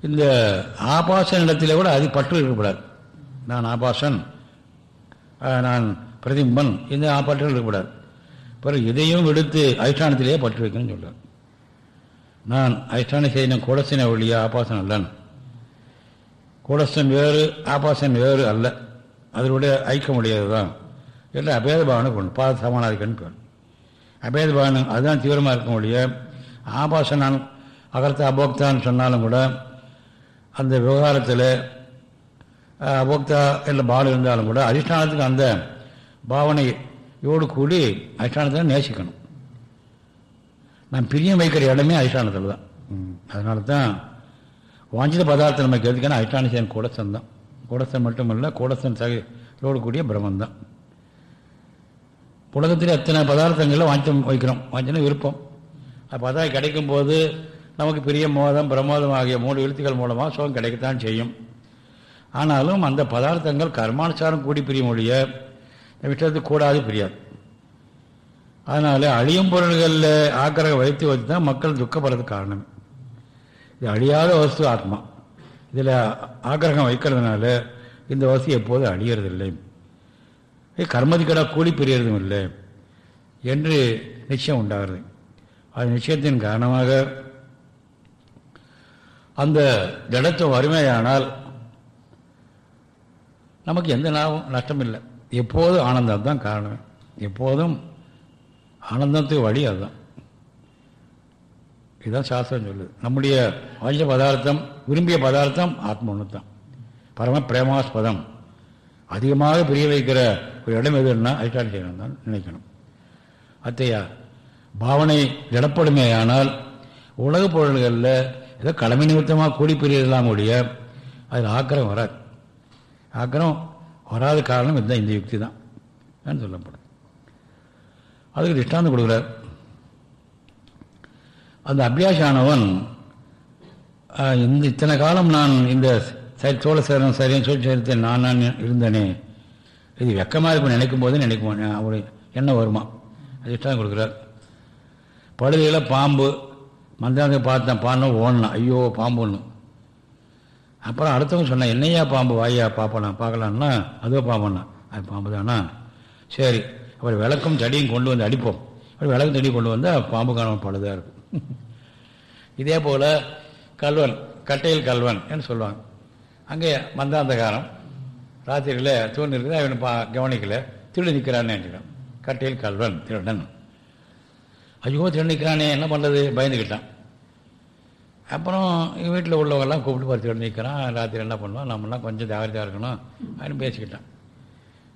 இந்த ஆபாசன் இடத்துல கூட அது பற்று இருக்கக்கூடாது. நான் ஆபாசன் நான் பிரதிம்பன் இந்த பற்று இருக்கக்கூடாது. பிறகு இதையும் விடுத்து அதிஷ்டானத்திலேயே பற்று வைக்கணும்னு சொல்கிறார் நான் அதிஷ்டான செய்த கூடசின வழியாக ஆபாசன் அல்லன். கூடஸ்தன் வேறு ஆபாசன் வேறு அல்ல. அதனுடைய ஐக்க முடியாது தான் என்று அபேத பாவனை கொண்டு பாத சமானாதிக்கன்னு பேர். அபேத அதுதான் தீவிரமாக இருக்க முடிய. ஆபாசனான் அகர்த்த அபோக்தான்னு சொன்னாலும் கூட அந்த விவகாரத்தில் அபோக்தா என்ற பாவனை இருந்தாலும் கூட அதிஷ்டானத்துக்கு அந்த பாவனையோடு கூடி அதிஷ்டானத்தை நேசிக்கணும். நான் பிரியம் வைக்கிற இடமே அதிஷ்டானத்தில் தான் அதனால தான் வாஞ்சித பதார்த்தம் நமக்கு எதுக்கான ஐட்டானிசன் கூடசன் தான். கூடசன் மட்டுமல்ல கூடசன் சகையோடு கூடிய பிரம்மன் தான். உலகத்தில் எத்தனை பதார்த்தங்களில் வாஞ்சம் வைக்கிறோம்? வாஞ்சன விருப்பம். அப்போ அதான் கிடைக்கும் போது நமக்கு பிரிய மோதம் பிரமோதம் ஆகிய மூணு எழுத்துக்கள் மூலமாக சுகம் கிடைக்கத்தான் செய்யும். ஆனாலும் அந்த பதார்த்தங்கள் கர்மானுசாரம் கூடி பிரியும் ஒழிய விஷயத்து கூடாது பிரியாது. அதனால் அழியும் பொருள்களில் ஆக்கிரகம் வைத்து வச்சு தான் மக்கள் துக்கப்படுறதுக்கு காரணம். இது அழியாத வஸ்து ஆத்மா. இதில் ஆக்கிரகம் வைக்கிறதுனால இந்த வசதி எப்போதும் அழியறதில்லை. கர்மதிக்கடா கூலி பெரியறதும் இல்லை. என்று நிச்சயம் உண்டாகிறது. அது நிச்சயத்தின் காரணமாக அந்த திடத்துவம் வறுமையானால் நமக்கு எந்த லாபம் நஷ்டம் இல்லை. எப்போதும் ஆனந்தம் தான் காரணம். எப்போதும் ஆனந்தத்துக்கு வழி அதுதான். இதுதான் சாஸ்திரம் சொல்லுது. நம்முடைய வாஞ்ச பதார்த்தம் விரும்பிய பதார்த்தம் ஆத்ம ஒன்றுத்தான் பரம பிரேமாஸ்பதம். அதிகமாக பிரிய வைக்கிற ஒரு இடம் எதுன்னா அதிஷ்டான செய்யணும் தான் நினைக்கணும். அத்தையா பாவனை திடப்படுமே ஆனால் உலக பொருள்களில் ஏதோ கடமை நிமித்தமாக கூடி பிரியலாம் கூடிய அதில் ஆக்கிரம் வராது. ஆக்கிரம் வராத காரணம் இதுதான் இந்த யுக்தி தான் சொல்லப்படும். அதுக்கு திஷ்டாந்தம் கொடுக்குறார். அந்த அபியாசானவன் இந்த இத்தனை காலம் நான் இந்த சரி சோழ சேரம் சரின்னு சொல்லி சேர்த்தேன் நான் நான் இருந்தேனே. இது வெக்கமாக இருக்கும் நினைக்கும் போது நினைக்குமா அவரு என்ன வருமா? அது இஷ்டம் கொடுக்குறார். படுகையில் பாம்பு மந்தாங்க பார்த்தேன் பானை ஓடணும் ஐயோ பாம்புன்னு. அப்புறம் அடுத்தவங்க சொன்னேன் என்னையா பாம்பு? வாயா பார்ப்பலாம் பார்க்கலான்னா அதுவோ பாம்புண்ணா அது பாம்பு தானா? சரி அப்புறம் விளக்கும் தடியும் கொண்டு வந்து அடிப்போம். அப்புறம் விளக்கும் தடியும் கொண்டு வந்தால் பாம்பு காணாமல் பழுதாக இருக்கும். இதே போல் கல்வன் கட்டையில் கல்வன் என்று சொல்லுவாங்க. அங்கே மந்தாந்தகாரம். ராத்திரியில் தூண் இருக்குது அவனை பா கவனிக்கலை. திருடு நிற்கிறான்னு நினைக்கிறான். கட்டையில் கல்வன் திருடன். ஐயோ திருடு நிற்கிறானே என்ன பண்ணுறது பயந்துக்கிட்டான். அப்புறம் வீட்டில் உள்ளவங்கெல்லாம் கூப்பிட்டு பார்த்து திருடு நிற்கிறான் ராத்திரி என்ன பண்ணுவான்? நம்மளாம் கொஞ்சம் ஜாகிரதையாக இருக்கணும் அப்படின்னு பேசிக்கிட்டான்.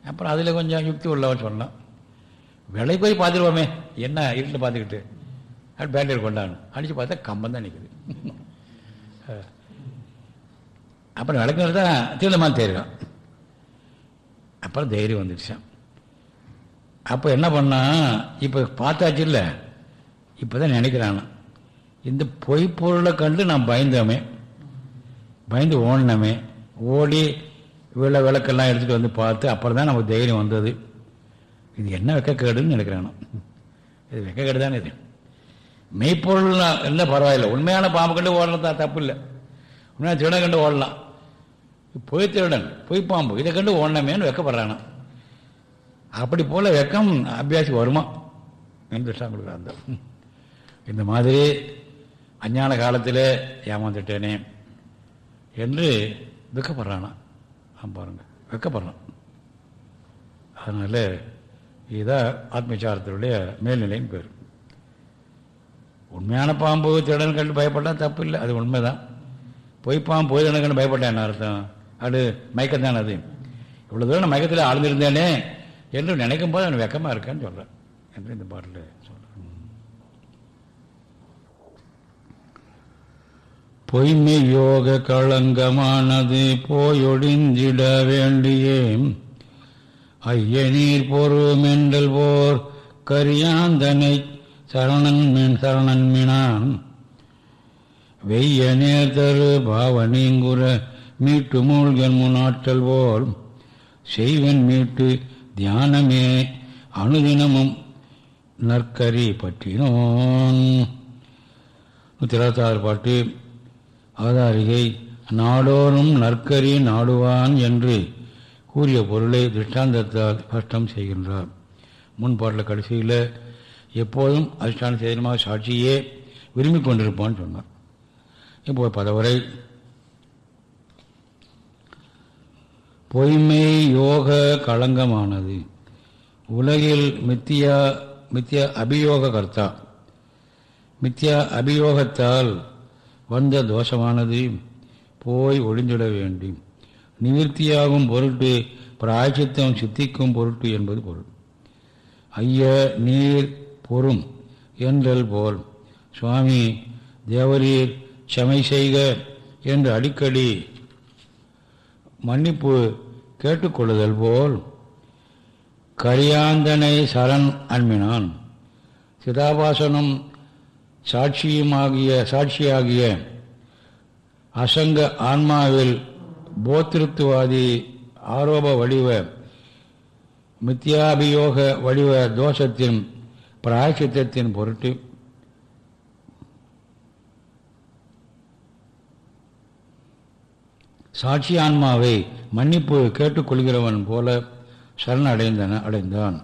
அப்புறம் அதில் கொஞ்சம் யுக்தி உள்ளவன் சொன்னான். விலை போய் பார்த்துருவோமே. என்ன இருட்டில் பார்த்துக்கிட்டு. அப்படி பேட்டரி கொண்டாடணும். அடித்து பார்த்தா கம்பம் தான் நிற்குது அப்புறம் விளக்குறது தான் தீர்ந்தமாக தெரியும் அப்புறம் தைரியம் வந்துடுச்சான் அப்போ என்ன பண்ணான் இப்போ பார்த்தாச்சு இல்லை. இப்போ தான் நினைக்கிறான். இந்த பொய் பொருளை கண்டு நான் பயந்தோமே. பயந்து ஓடினோமே. ஓடி விள விளக்கெல்லாம் எடுத்துகிட்டு வந்து பார்த்து அப்புறம் தான் நமக்கு தைரியம் வந்தது. இது என்ன வெக்கக்கேடுன்னு நினைக்கிறானோ. இது வெக்கக்கேடு தானே இது. மெய்ப்பொருள் இல்லை பரவாயில்ல. உண்மையான பாம்பு கண்டு ஓடலாம் தான் தப்பு இல்லை உண்மையான திருடன் கண்டு ஓடலாம். பொய் திருடன் பொய் பாம்பு இதை கண்டு ஓடனமேன்னு வெக்கப்படுறானா. அப்படி போல வெக்கம் அபியாசி வருமா? என்று கொடுக்குறாங்க இந்த மாதிரி அஞ்ஞான காலத்தில் ஏமாந்துட்டேனே என்று துக்கப்படுறானா பாருங்க. வெக்கப்படுறான். அதனால் இதுதான் ஆத்மச்சாரத்தினுடைய மேல்நிலைன்னு பேர். உண்மையான பாம்பு திருடன் கண்டு பயப்பட்டால் தப்பு இல்லை அது உண்மைதான். பொய் பாம்பு பொய் திருடன் கண்டு பயப்பட்டேன் என்ன அர்த்தம்? அது மயக்கம்தானே அது. இவ்வளோ தூரம் நான் மயக்கத்தில் ஆழ்ந்திருந்தேனே என்று நினைக்கும் போது அவன் வெக்கமாக இருக்கான்னு சொல்கிறேன் என்று இந்த பாட்டில் சொல்கிறேன் பொய்மை யோக களங்கமானது போயொடிஞ்சிட வேண்டியே ஐயநீர் மெண்டல் போர் கரியாந்தனை சரணன் மீன் சரணன் மீனான் வெய்ய நேர்தரு பாவனீங்குற மீட்டு மூழ்கன் முன்னாற்றல் போல் செய்வன் மீட்டு தியானமே அனுதினமும் நற்கரி பற்றினோன். நூற்றி இருபத்தாறு பாட்டு அவதாரிகை நாடோறும் நற்கரி நாடுவான் என்று கூறிய பொருளை திருஷ்டாந்தத்தால் ஸ்பஷ்டம் செய்கின்றார். முன்பாட்டில் கடைசியில் எப்போதும் அதிஷ்டான சேதனமாக சாட்சியே விரும்பி கொண்டிருப்பான்னு சொன்னார் இப்போ பதவரை. பொய்மை யோக களங்கமானது. உலகில் மித்தியா மித்தியா அபியோக கர்த்தா. மித்தியா அபியோகத்தால் வந்த தோஷமானது போய் ஒளிஞ்சிட வேண்டும். நிவர்த்தியாகும் பொருட்டு பிராய்ச்சித்தம் சித்திக்கும் பொருட்டு என்பது பொருள். ஐய நீர் பொறும் என்றல் போல். சுவாமி தேவரீர் சமை செய்க என்று அடிக்கடி மன்னிப்பு கேட்டுக்கொள்ளுதல் போல் கரியாந்தனை சரண் அன்பினான். சிதாபாசனும் சாட்சியுமாகிய சாட்சியாகிய அசங்க ஆன்மாவில் போத்திருத்துவாதி ஆரோப வடிவ மித்யாபியோக வடிவ தோஷத்தின் பிராயசித்தத்தின் பொருட்டு சாட்சி ஆன்மாவை மன்னிப்பு கேட்டுக்கொள்கிறவன் போல சரண் அடைந்தன. அடைந்தான்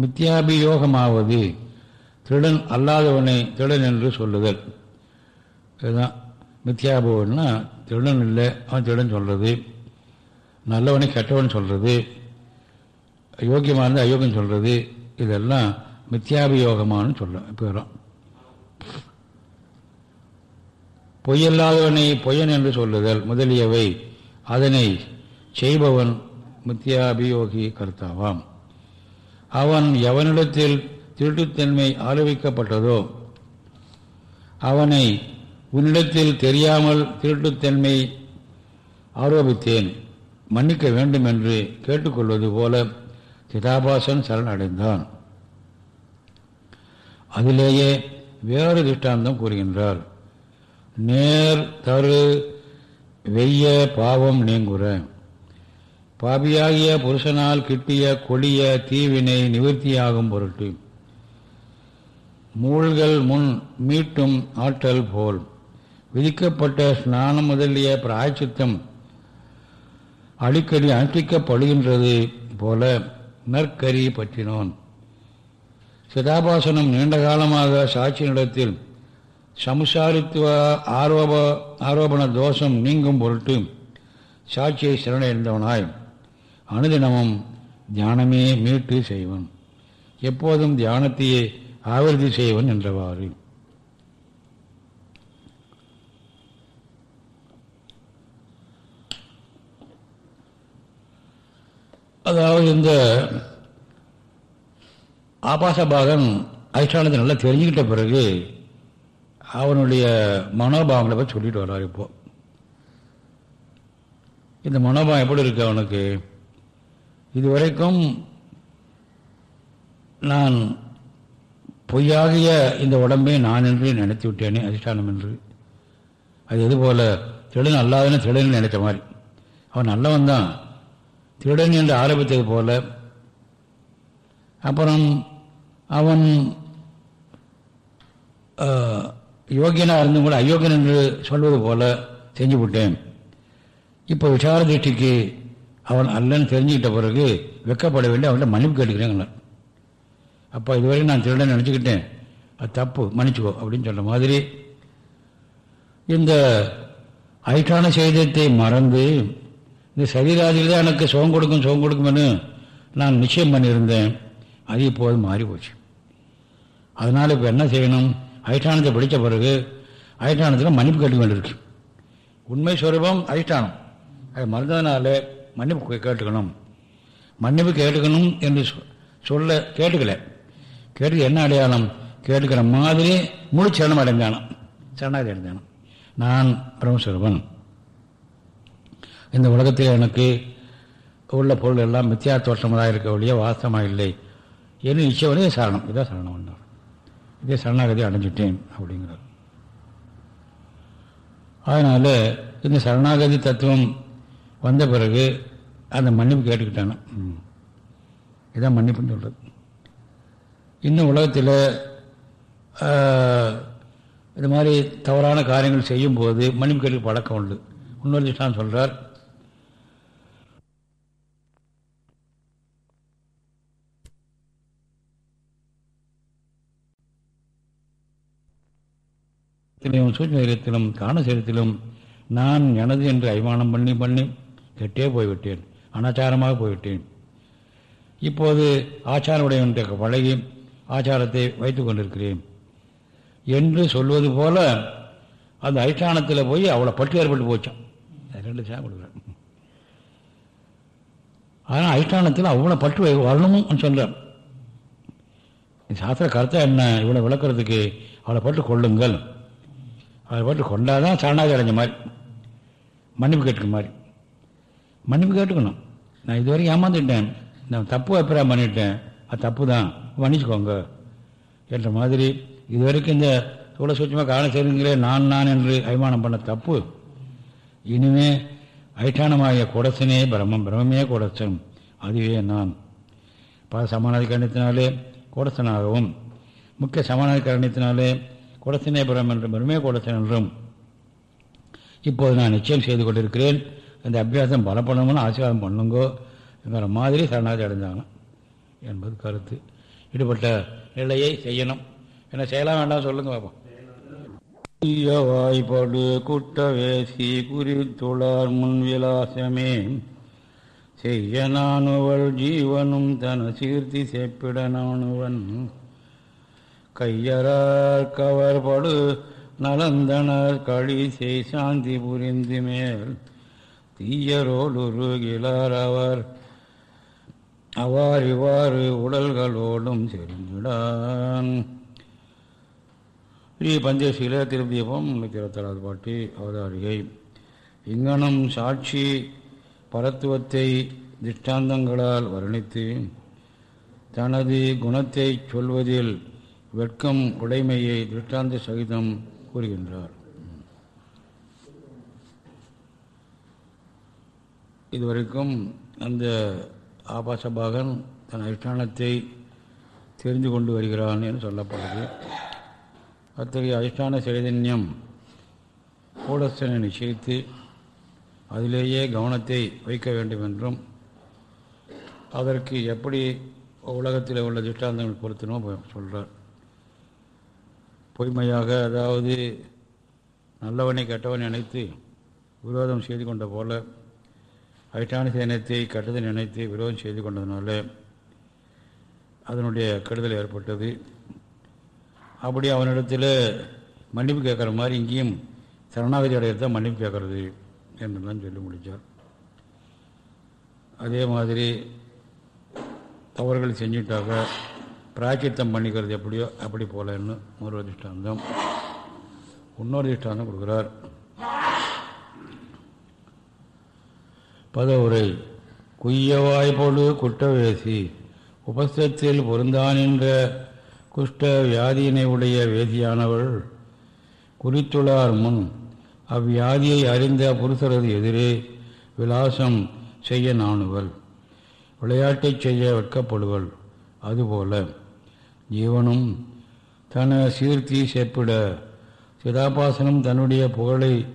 மித்யாபியோகமாவது திருடன் அல்லாதவனை திருடன் என்று சொல்லுதல். இதுதான் மித்யாபவன்னா திருடன் இல்லை அவன் திருடன் சொல்கிறது நல்லவனை கெட்டவன் சொல்கிறது யோக்கியமாக இருந்தால் அயோக்கியம் சொல்கிறது இதெல்லாம் மித்யாபியோகமானு சொல்ல பேரும் பொய்யல்லாதவனை பொய்யன் என்று சொல்லுதல் முதலியவை. அதனை செய்பவன் மித்யாபியோகி கருத்தாவாம். அவன் எவனிடத்தில் திருட்டுத்தன்மை ஆலோபிக்கப்பட்டதோ அவனை உன்னிடத்தில் தெரியாமல் திருட்டுத்தன்மை ஆரோபித்தேன். மன்னிக்க வேண்டும் என்று கேட்டுக்கொள்வது போல சிதாபாசன் சரணடைந்தான். அதிலேயே வேறு திஷ்டாந்தம் கூறுகின்றார். நேர் தரு வெய்ய பாவம் நீங்குற. பாபியாகிய புருஷனால் கிட்டிய கொடிய தீவினை நிவர்த்தியாகும் பொருட்டு மூழ்கள் முன் மீட்டும் ஆற்றல் போல் விதிக்கப்பட்ட ஸ்நானம் முதலிய பிராய்ச்சித்தம் அடிக்கடி அனுஷ்டிக்கப்படுகின்றது போல நற்கரி பற்றினோன். சிதாபாசனம் நீண்ட காலமாக சாட்சியினிடத்தில் சம்சாரித்துவ ஆரோப ஆரோபண தோஷம் நீங்கும் பொருட்டு சாட்சியை சரணடைந்தவனாய். அனுதினமும் தியானமே மீட்டு செய்வன். எப்போதும் தியானத்தையே ஆவர்த்தி செய்வன் என்றவாறு. அதாவது இந்த ஆபாசபாகன் அதிஷ்டானத்தை நல்லா தெரிஞ்சுக்கிட்ட பிறகு அவனுடைய மனோபாவங்களை பற்றி சொல்லிட்டு வர்றார் இப்போ. இந்த மனோபாவம் எப்படி இருக்கு அவனுக்கு? இதுவரைக்கும் நான் பொய்யாகிய இந்த உடம்பை நான் என்று நினைத்து விட்டேனே அதிஷ்டானம் என்று. அது எது போல? திருடன் அல்லாதன்னு திருடன் நினைத்த மாதிரி. அவன் நல்லவன் தான் திருடன் என்று ஆரம்பித்தது போல அப்புறம் அவன் யோகியனாக இருந்தும் கூட அயோக்கியன் என்று சொல்வது போல செஞ்சு விட்டேன் இப்போ விசார திருஷ்டிக்கு அவன் அல்லன்னு தெரிஞ்சுக்கிட்ட பிறகு வெக்கப்பட வேண்டிய அவன்கிட்ட மன்னிப்பு கேட்டுக்கிறேங்க அப்போ இதுவரைக்கும் நான் திருடன் நினச்சிக்கிட்டேன். அது தப்பு மன்னிச்சுக்கோ அப்படின்னு சொன்ன மாதிரி இந்த ஐட்டான செய்தத்தை மறந்து இந்த சரீராதியில் தான் எனக்கு சுகம் கொடுக்கும் சுகம் கொடுக்கும்னு நான் நிச்சயம் பண்ணியிருந்தேன். அது இப்போது மாறி போச்சு. அதனால் இப்போ என்ன செய்யணும்? அதிஷ்டானத்தை பிடித்த பிறகு அதிஷ்டானத்தில் மன்னிப்பு கேட்க வேண்டியிருக்கு. உண்மை சுரூபம் அதிஷ்டானம் அது மறந்ததுனால மன்னிப்பு கேட்டுக்கணும். மன்னிப்பு கேட்டுக்கணும் என்று சொல்ல கேட்டுக்கல. கேட்டு என்ன அடையாளம்? கேட்டுக்கிற மாதிரி முழு சரணம் அடைந்தானம். சரணாதி அடைந்தானம். நான் பிரம்மஸ்வரூபன் இந்த உலகத்தில் எனக்கு உள்ள பொருள் எல்லாம் மித்தியா தோற்றமாக இருக்க ஒழிய வாஸ்தமாக இல்லை. என்று நிச்சயம் சரணம். இதான் சரணம் வந்தார் இதே சரணாகதி அடைஞ்சிட்டேன் அப்படிங்கிறார். அதனால் இந்த சரணாகதி தத்துவம் வந்த பிறகு அந்த மன்னிப்பு கேட்டுக்கிட்டாங்க இதான் மன்னிப்புன்னு சொல்கிறது இன்னும் உலகத்தில் இது மாதிரி தவறான காரியங்கள் செய்யும்போது மன்னிப்பு கேட்டு பழக்கம் உண்டு. இன்னொரு திஷ்டான் சொல்கிறார் சூழ்நிலையத்திலும் காணசேரத்திலும் நான் எனது என்று அபிமானம் பண்ணி பண்ணி கெட்டே போய்விட்டேன். அனாச்சாரமாக போய்விட்டேன். இப்போது ஆச்சாரமுடைய பழகி ஆச்சாரத்தை வைத்து கொண்டிருக்கிறேன். என்று சொல்வது போல அந்த அதிஷ்டானத்தில் போய் அவ்வளோ பட்டு ஏற்பட்டு போச்சான். ரெண்டு சேவை கொடுக்குறேன். ஆனால் அதிஷ்டானத்தில் அவ்வளோ பட்டு வரணும்னு சொல்கிறார் சாஸ்திர கருத்தை என்ன? இவ்வளோ விளக்குறதுக்கு அவளை பட்டு கொள்ளுங்கள். அதை பட்டு கொண்டாதான் சரணாகி அடைஞ்ச மாதிரி. மன்னிப்பு கேட்டுக்க மாதிரி. மன்னிப்பு கேட்டுக்கணும். நான் இதுவரைக்கும் ஏமாந்துட்டேன். நான் தப்பு அப்புறம் பண்ணிட்டேன். அது தப்பு தான் மன்னிச்சுக்கோங்க. என்ற மாதிரி இதுவரைக்கும் இந்த இவ்வளோ சூட்சமாக காரணம் செய்யுங்களே நான் நான் என்று அபிமானம் பண்ண தப்பு. இனிமே ஐட்டானமாகிய குடசனே பிரம்மம் பிரம்மே குடசன். அதுவே நான். பல சமானாதி கரணத்தினாலே குடசனாகவும் முக்கிய சமானாதி கரணத்தினாலே குடசனே புறம் என்றும் பிரம்மே குடசன் என்றும் இப்போது நான் நிச்சயம் செய்து கொண்டிருக்கிறேன். இந்த அபியாசம் பலப்படணும்னு ஆசீர்வாதம் பண்ணுங்கோ என்கிற மாதிரி சரணாதி அடைஞ்சாங்க என்பது கருத்து. ஈடுபட்ட நிலையை செய்யணும். என்ன செய்யலாம் வேண்டாம் சொல்லுங்க பாப்போம். வாய்ப்பாடு குட்டவேசி குறித்துளார் முன் விலாசமே. செய்ய நானுவள் ஜீவனும் தன சீர்த்தி செப்பிட நானுவன். கையரார் கவர்படு நலந்தனர் களி செய் சாந்தி புரிந்து மேல். தீயரோடுருகிலார் அவர் அவ்வாறு இவ்வாறு உடல்களோடும் செறிஞ்சிடான் ஸ்ரீ பஞ்சசீல திருத்தீபம் நூற்றி இருபத்தேழாவது பாட்டி அவதாரிகை இங்கனம் சாட்சி பரத்துவத்தை திஷ்டாந்தங்களால் வர்ணித்து தனது குணத்தை சொல்வதில் வெட்கம் உடைமையை திருஷ்டாந்த சகிதம் கூறுகின்றார். இதுவரைக்கும் அந்த ஆபாசபாகன் தன் அதிஷ்டானத்தை தெரிந்து கொண்டு வருகிறான் என்று சொல்லப்படுது. அத்தகைய அதிஷ்டான சைதன்யம் கூடஸ்தனை நிச்சயித்து அதிலேயே கவனத்தை வைக்க வேண்டும் என்றும் அதற்கு எப்படி உலகத்தில் உள்ள திஷ்டாந்தங்கள் பொருத்தினோ சொல்கிறார் பொய்மையாக அதாவது நல்லவனை கெட்டவன் நினைத்து விரோதம் செய்து கொண்ட போல அயிட்டான சேனத்தை கட்டதை நினைத்து விரோதம் செய்து கொண்டதுனால அதனுடைய கெடுதல் ஏற்பட்டது. அப்படி அவனிடத்தில் மன்னிப்பு கேட்குற மாதிரி இங்கேயும் சரணாகதி அடையிறது தான் மன்னிப்பு கேட்கறது என்று தான் சொல்லி முடித்தார் அதே மாதிரி தவறுகள் செஞ்சுட்டாக்க பிராச்சித்தம் பண்ணிக்கிறது எப்படியோ அப்படி போலன்னு ஒரு அதிஷ்டாந்தம் இன்னொரு அதிஷ்டாந்தம் கொடுக்குறார். பதவுரை. குய்யவாய்ப்பொழு குட்டவேசி. உபஸ்தத்தில் பொருந்தான் என்ற குஷ்ட வியாதியினை உடைய வேதியானவள் குறித்துளார் முன். அவ்வியாதியை அறிந்த புருஷரது எதிரே விலாசம் செய்ய நாணுவல் விளையாட்டை செய்ய வெட்கப்படுவள். அதுபோல. ஜீவனும் தன சீர்த்தி செப்பிட சிதாபாசனம் தன்னுடைய புகழை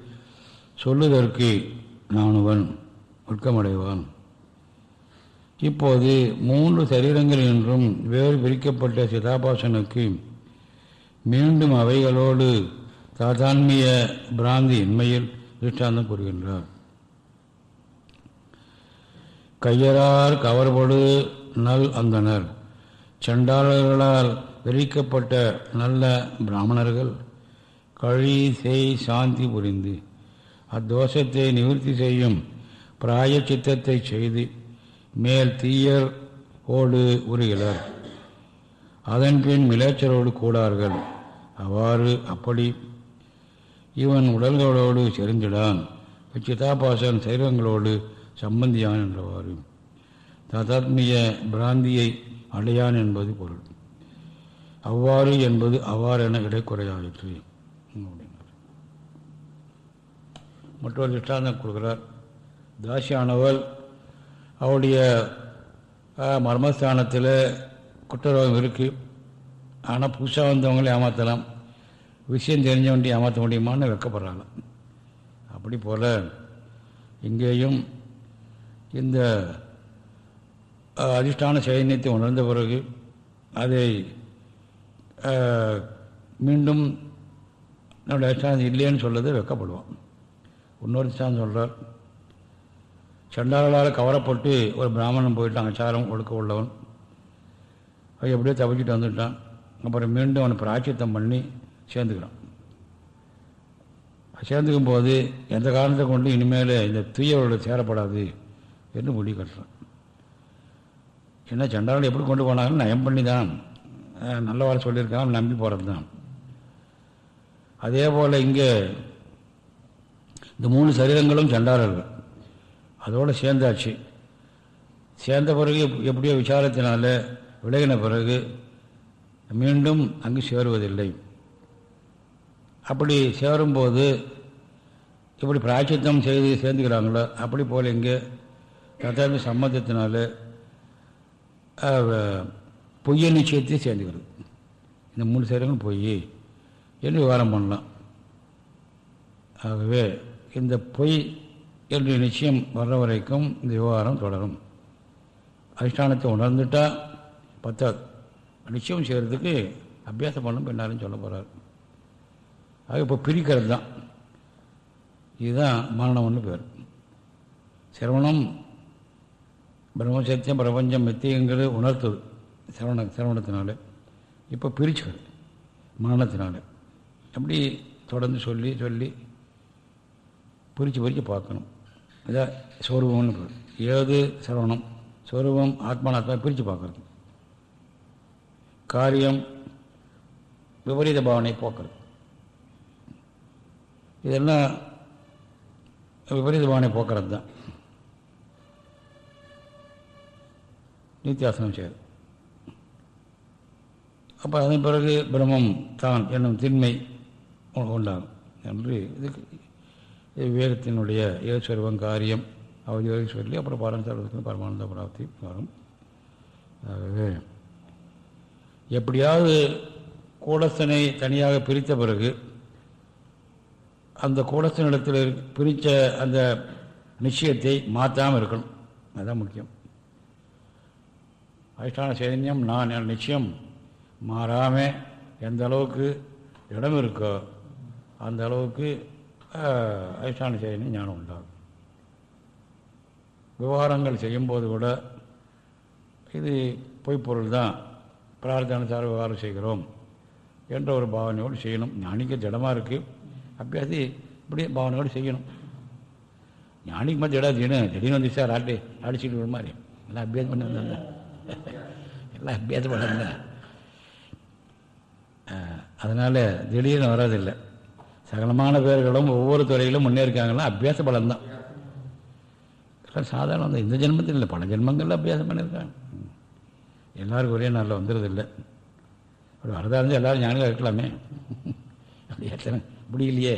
சொல்லுதற்கு நானுவன் உட்கமடைவான். இப்போது மூன்று சரீரங்கள் என்றும் வேறு பிரிக்கப்பட்ட சிதாபாசனுக்கு மீண்டும் அவைகளோடு தாதான்மிய பிராந்தி இன்மையில் திருஷ்டாந்தம் கூறுகின்றார். கையரார் கவர்படு நல் அந்தனர். சண்டாளர்களால் விரிக்கப்பட்ட நல்ல பிராமணர்கள் கழி செய் சாந்தி புரிந்து அத்தோஷத்தை நிவர்த்தி செய்யும் பிராய சித்தத்தை செய்து மேல் தீயர் ஓடு உருகிலர் அதன்பின் மிலேச்சரோடு கூடார்கள். அவ்வாறு அப்படி இவன் உடல்களோடு செறிந்திடான் சிதாபாசன் சைரங்களோடு சம்பந்தியான் என்றவாறு ததாத்மிய பிராந்தியை அடையான் என்பது பொருள். அவ்வாறு என்பது அவ்வாறு என இடைக்குறையாயிற்று. மற்றொரு திஷ்டாந்தம் கொடுக்குறார். தாசியானவள் அவளுடைய மர்மஸ்தானத்தில் குற்றரோகம் இருக்குது ஆனால் புதுசாக வந்தவங்களே ஏமாற்றலாம் விஷயம் தெரிஞ்சவண்டி ஏமாற்ற முடியுமான்னு வெக்கப்படுறாங்க. அப்படி போல் இங்கேயும் இந்த அதிஷ்டான சைன்யத்தை உணர்ந்த பிறகு அதை மீண்டும் நம்முடைய அதிஷ்டானம் இல்லைன்னு சொல்லது வெக்கப்படுவான் இன்னொரு அதிஷ்டானம் சொல்கிறார் சண்டாளால் கவரப்பட்டு ஒரு பிராமணன் போயிட்டான் அச்சாரம் ஒழுக்க உள்ளவன். அது எப்படியோ தவிச்சிட்டு வந்துட்டான். அப்புறம் மீண்டும் அவனை பிராச்சித்தம் பண்ணி சேர்ந்துக்கிறான். சேர்ந்துக்கும் போது எந்த காரணத்தை கொண்டு இனிமேல் இந்த தூயவர்களோட சேரப்படாது என்று முடிவு கட்டுறான். என்ன சண்டாளன் எப்படி கொண்டு போனாலும் நயம் பண்ணி தான் நல்ல வார சொல்லியிருக்காங்க நம்பி போகிறது தான் அதே போல் இங்கே இந்த மூணு சரீரங்களும் சண்டாளர்கள். அதோடு சேர்ந்தாச்சு. சேர்ந்த பிறகு எப்படியோ விசாரத்தினால விலகின பிறகு மீண்டும் அங்கு சேருவதில்லை. அப்படி சேரும்போது இப்படி பிராய்ச்சித்தம் செய்து சேர்ந்துக்கிறாங்களோ அப்படி போல் இங்கே தத்தாமி சம்மந்தத்தினால பொய்ய நிச்சயத்தையும் சேர்ந்துக்கிறது. இந்த மூணு சேரங்களும் பொய். என்று விவகாரம் பண்ணலாம். ஆகவே இந்த பொய் என்று நிச்சயம் வர்ற வரைக்கும் இந்த விவகாரம் தொடரும். அதிஷ்டானத்தை உணர்ந்துட்டால் பத்தாது. நிச்சயம் செய்கிறதுக்கு அபியாசம் பண்ணும் பெண்ணாலும் சொல்ல போகிறார் ஆக இப்போ பிரிக்கிறது தான். இதுதான் மரணம்னு பேர். சிரவணம் பிரம்மசத்தியம் பிரபஞ்சம் மெத்தியங்கிறது உணர்த்துது சிரவண சிரவணத்தினால. இப்போ பிரிச்சுக்கிறது மரணத்தினால அப்படி தொடர்ந்து சொல்லி சொல்லி பிரித்து பிரித்து பார்க்கணும். இதான் சோர்வம்னு பேர். ஏது சிரவணம்? சொரூபம் ஆத்மானாத்மா பிரித்து பார்க்கறது. காரியம் விபரீத பாவனை போக்குறது. இதெல்லாம் விபரீத பாவனை போக்குறது தான் நித்தியாசனம் செய்து. அப்போ அதன் பிறகு பிரம்மம் தான் என்னும் திண்மை உண்டாகும் என்று இதுக்கு வேகத்தினுடைய ஏஸ்வரவம் காரியம். அவதி சொல்லி அப்புறம் பரமசர்வத்துக்கு பரமானந்த பிராப்தி வரும். ஆகவே எப்படியாவது கூடஸ்தனை தனியாக பிரித்த பிறகு அந்த கூடஸ்தனிடத்தில் பிரித்த அந்த நிச்சயத்தை மாற்றாமல் இருக்கணும். அதுதான் முக்கியம். அதிஷ்டான சைதன்யம் நான் என நிச்சயம். மாறாமல் எந்த அளவுக்கு இடம் இருக்கோ அந்த அளவுக்கு அதிஷ்டான சைதன்யம் ஞானம் உண்டாகும். விவகாரங்கள் செய்யும்போது கூட இது பொய்ப்பொருள் தான். பிரார்த்தனைசார விவகாரம் செய்கிறோம் என்ற ஒரு பாவனையோடு செய்யணும். ஞானிக்கு திடமாக இருக்குது அப்பியாசி இப்படியே பாவனையோடு செய்யணும். ஞானிக்கு மட்டும் இடம் செய்யணும் திடீர்னு வந்து சார் ஆட்டி அடிச்சுட்டு விட மாதிரி எல்லாம் அபியாசம் பண்ணி வந்தாங்க. எல்லாம் அபியாசம் அதனால் திடீர்னு வராதில்லை சகலமான பேர்களும் ஒவ்வொரு துறையிலும் முன்னேறிக்காங்கன்னா அபியாச பலம்தான் சாதாரண சாதாரணம் இந்த ஜென்மத்தில் இல்லை பல ஜென்மங்களில் அபியாசம் பண்ணியிருக்காங்க எல்லாருக்கும் ஒரே நாளில் வந்துடுறதில்லை அப்படி வரதா இருந்தால் எல்லோரும் ஞானிகள் இருக்கலாமே. அப்படி எத்தனை முடியலையே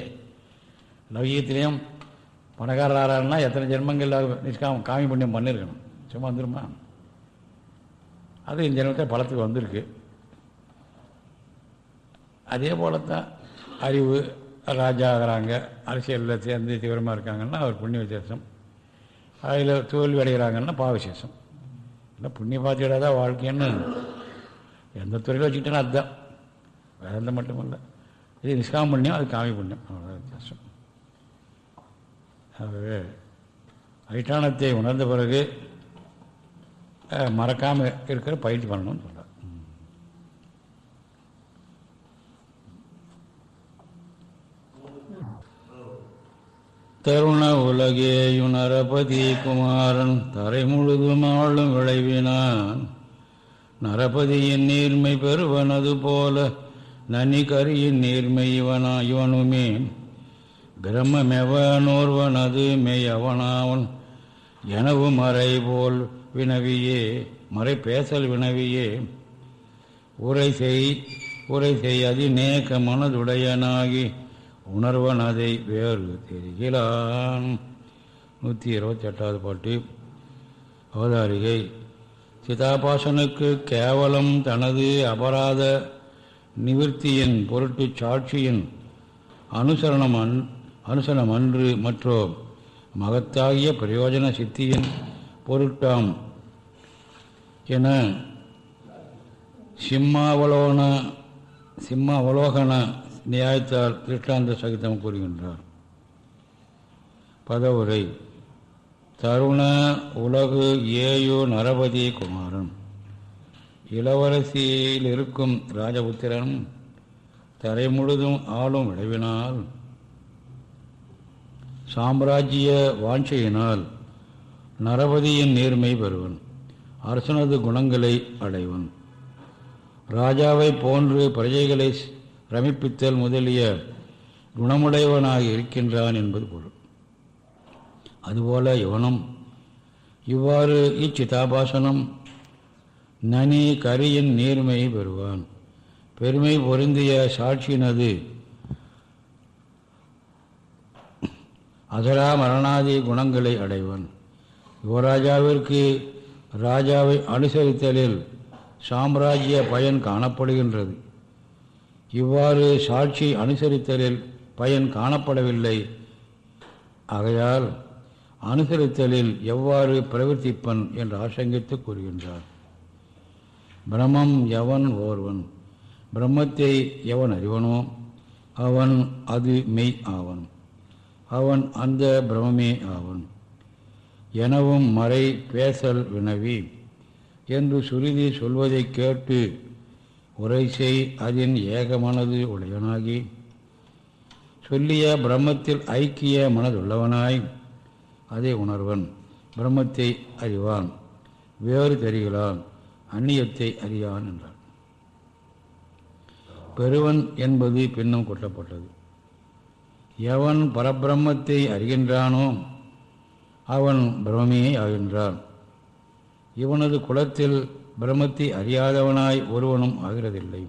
லௌகியத்திலையும் பணக்காரரானா எத்தனை ஜென்மங்கள் நிஷ்காம காமி புண்ணியம் பண்ணியிருக்கணும் சும்மா வந்துருமா? அது இந்த ஜென்மத்தை பலத்துக்கு வந்திருக்கு. அதே போல தான் அறிவு ராஜா ஆகிறாங்க அரசியலில் சேர்ந்து தீவிரமாக இருக்காங்கன்னா அவர் புண்ணிய விசேஷம். அதில் தோல்வி அடைகிறாங்கன்னா பாவிசேஷம் இல்லை புண்ணிய பார்த்துக்கிட்டாதான் வாழ்க்கைன்னு எந்த துறையில் வச்சுக்கிட்டேன்னா அதுதான். வேற எந்த மட்டும் இல்லை. இது நிஷ்காம புண்ணியம் அது காமி புண்ணியம். அவ்வளோதான் வித்தியாசம். ஆகவே அதிஷ்டானத்தை உணர்ந்த பிறகு மறக்காமல் இருக்கிற பயிற்சி பண்ணணும்னு சொல்கிறார் தருண உலகேயுணரபதி குமாரன் தரை முழுதும் ஆளும் விளைவினான். நரபதியின் நீர்மை பெறுவனது போல நனி கரியின் நீர்மை இவனா இவனுமே பிரம்மெவனோர்வனது மெய் அவனாவன் எனவும் அறை போல் வினவியே மறை பேசல் வினவியே. உரை செய் உரை செய் அதிநேக மனதுடையனாகி உணர்வன் அதை வேறு தெரிகிறான். நூற்றி இருபத்தி எட்டாவது பாட்டு. அவதாரிகை சிதாபாசனுக்கு கேவலம் தனது அபராத நிவர்த்தியின் பொருட்டு சாட்சியின் அனுசரணம் அன் அனுசரணம் அன்று மற்றும் மகத்தாகிய பிரயோஜன சித்தியின் பொருட்டாம் என சிம்மாவலோன சிம்மாவலோகன நியாயத்தால் திருஷ்டாந்த சகிதம் கூறுகின்றார். பதவுரை. தருண உலகு ஏயு நரபதி குமாரன். இளவரசியில் இருக்கும் ராஜபுத்திரன் தரை முழுதும் ஆளும் விளைவினால் சாம்ராஜ்ய வாஞ்சையினால் நரபதியின் நேர்மை பெறுவன். அரசனது குணங்களை அடைவன். ராஜாவை போன்று பிரஜைகளை ரமிப்பித்தல் முதலிய குணமுடையவனாக இருக்கின்றான் என்பது பொருள். அதுபோல இவனும் இவ்வாறு இச்சிதாபாசனம் நனி கரியின் நீர்மை பெறுவான். பெருமை பொருந்திய சாட்சியினது அசரா மரணாதி குணங்களை அடைவன். யுவராஜாவிற்கு ராஜாவை அனுசரித்தலில் சாம்ராஜ்ய பயன் காணப்படுகின்றது. இவ்வாறு சாட்சி அனுசரித்தலில் பயன் காணப்படவில்லை. ஆகையால் அனுசரித்தலில் எவ்வாறு பிரவர்த்திப்பன் என்று ஆசங்கித்து கூறுகின்றார். பிரமம் எவன் ஓர்வன் பிரம்மத்தை எவன் அறிவனோ அவன் அது மெய் ஆவன். அவன் அந்த பிரமமே ஆவன். எனவும் மறை பேசல் வினவி என்று சுருதி சொல்வதைக் கேட்டு உரை செய் அதன் ஏகமனது உடையவனாகி சொல்லிய பிரம்மத்தில் ஐக்கிய மனதுள்ளவனாய் அதை உணர்வன் பிரம்மத்தை அறிவான் வேறு தெரிகிறான் அந்நியத்தை அறியான் என்றான். பெருவன் என்பது பின்னம் கொட்டப்பட்டது. எவன் பரபிரம்மத்தை அறிகின்றானோ அவன் பிரம்மே ஆகின்றான். இவனது குலத்தில் பிரம்மத்தை அறியாதவனாய் ஒருவனும் ஆகிறதில்லை.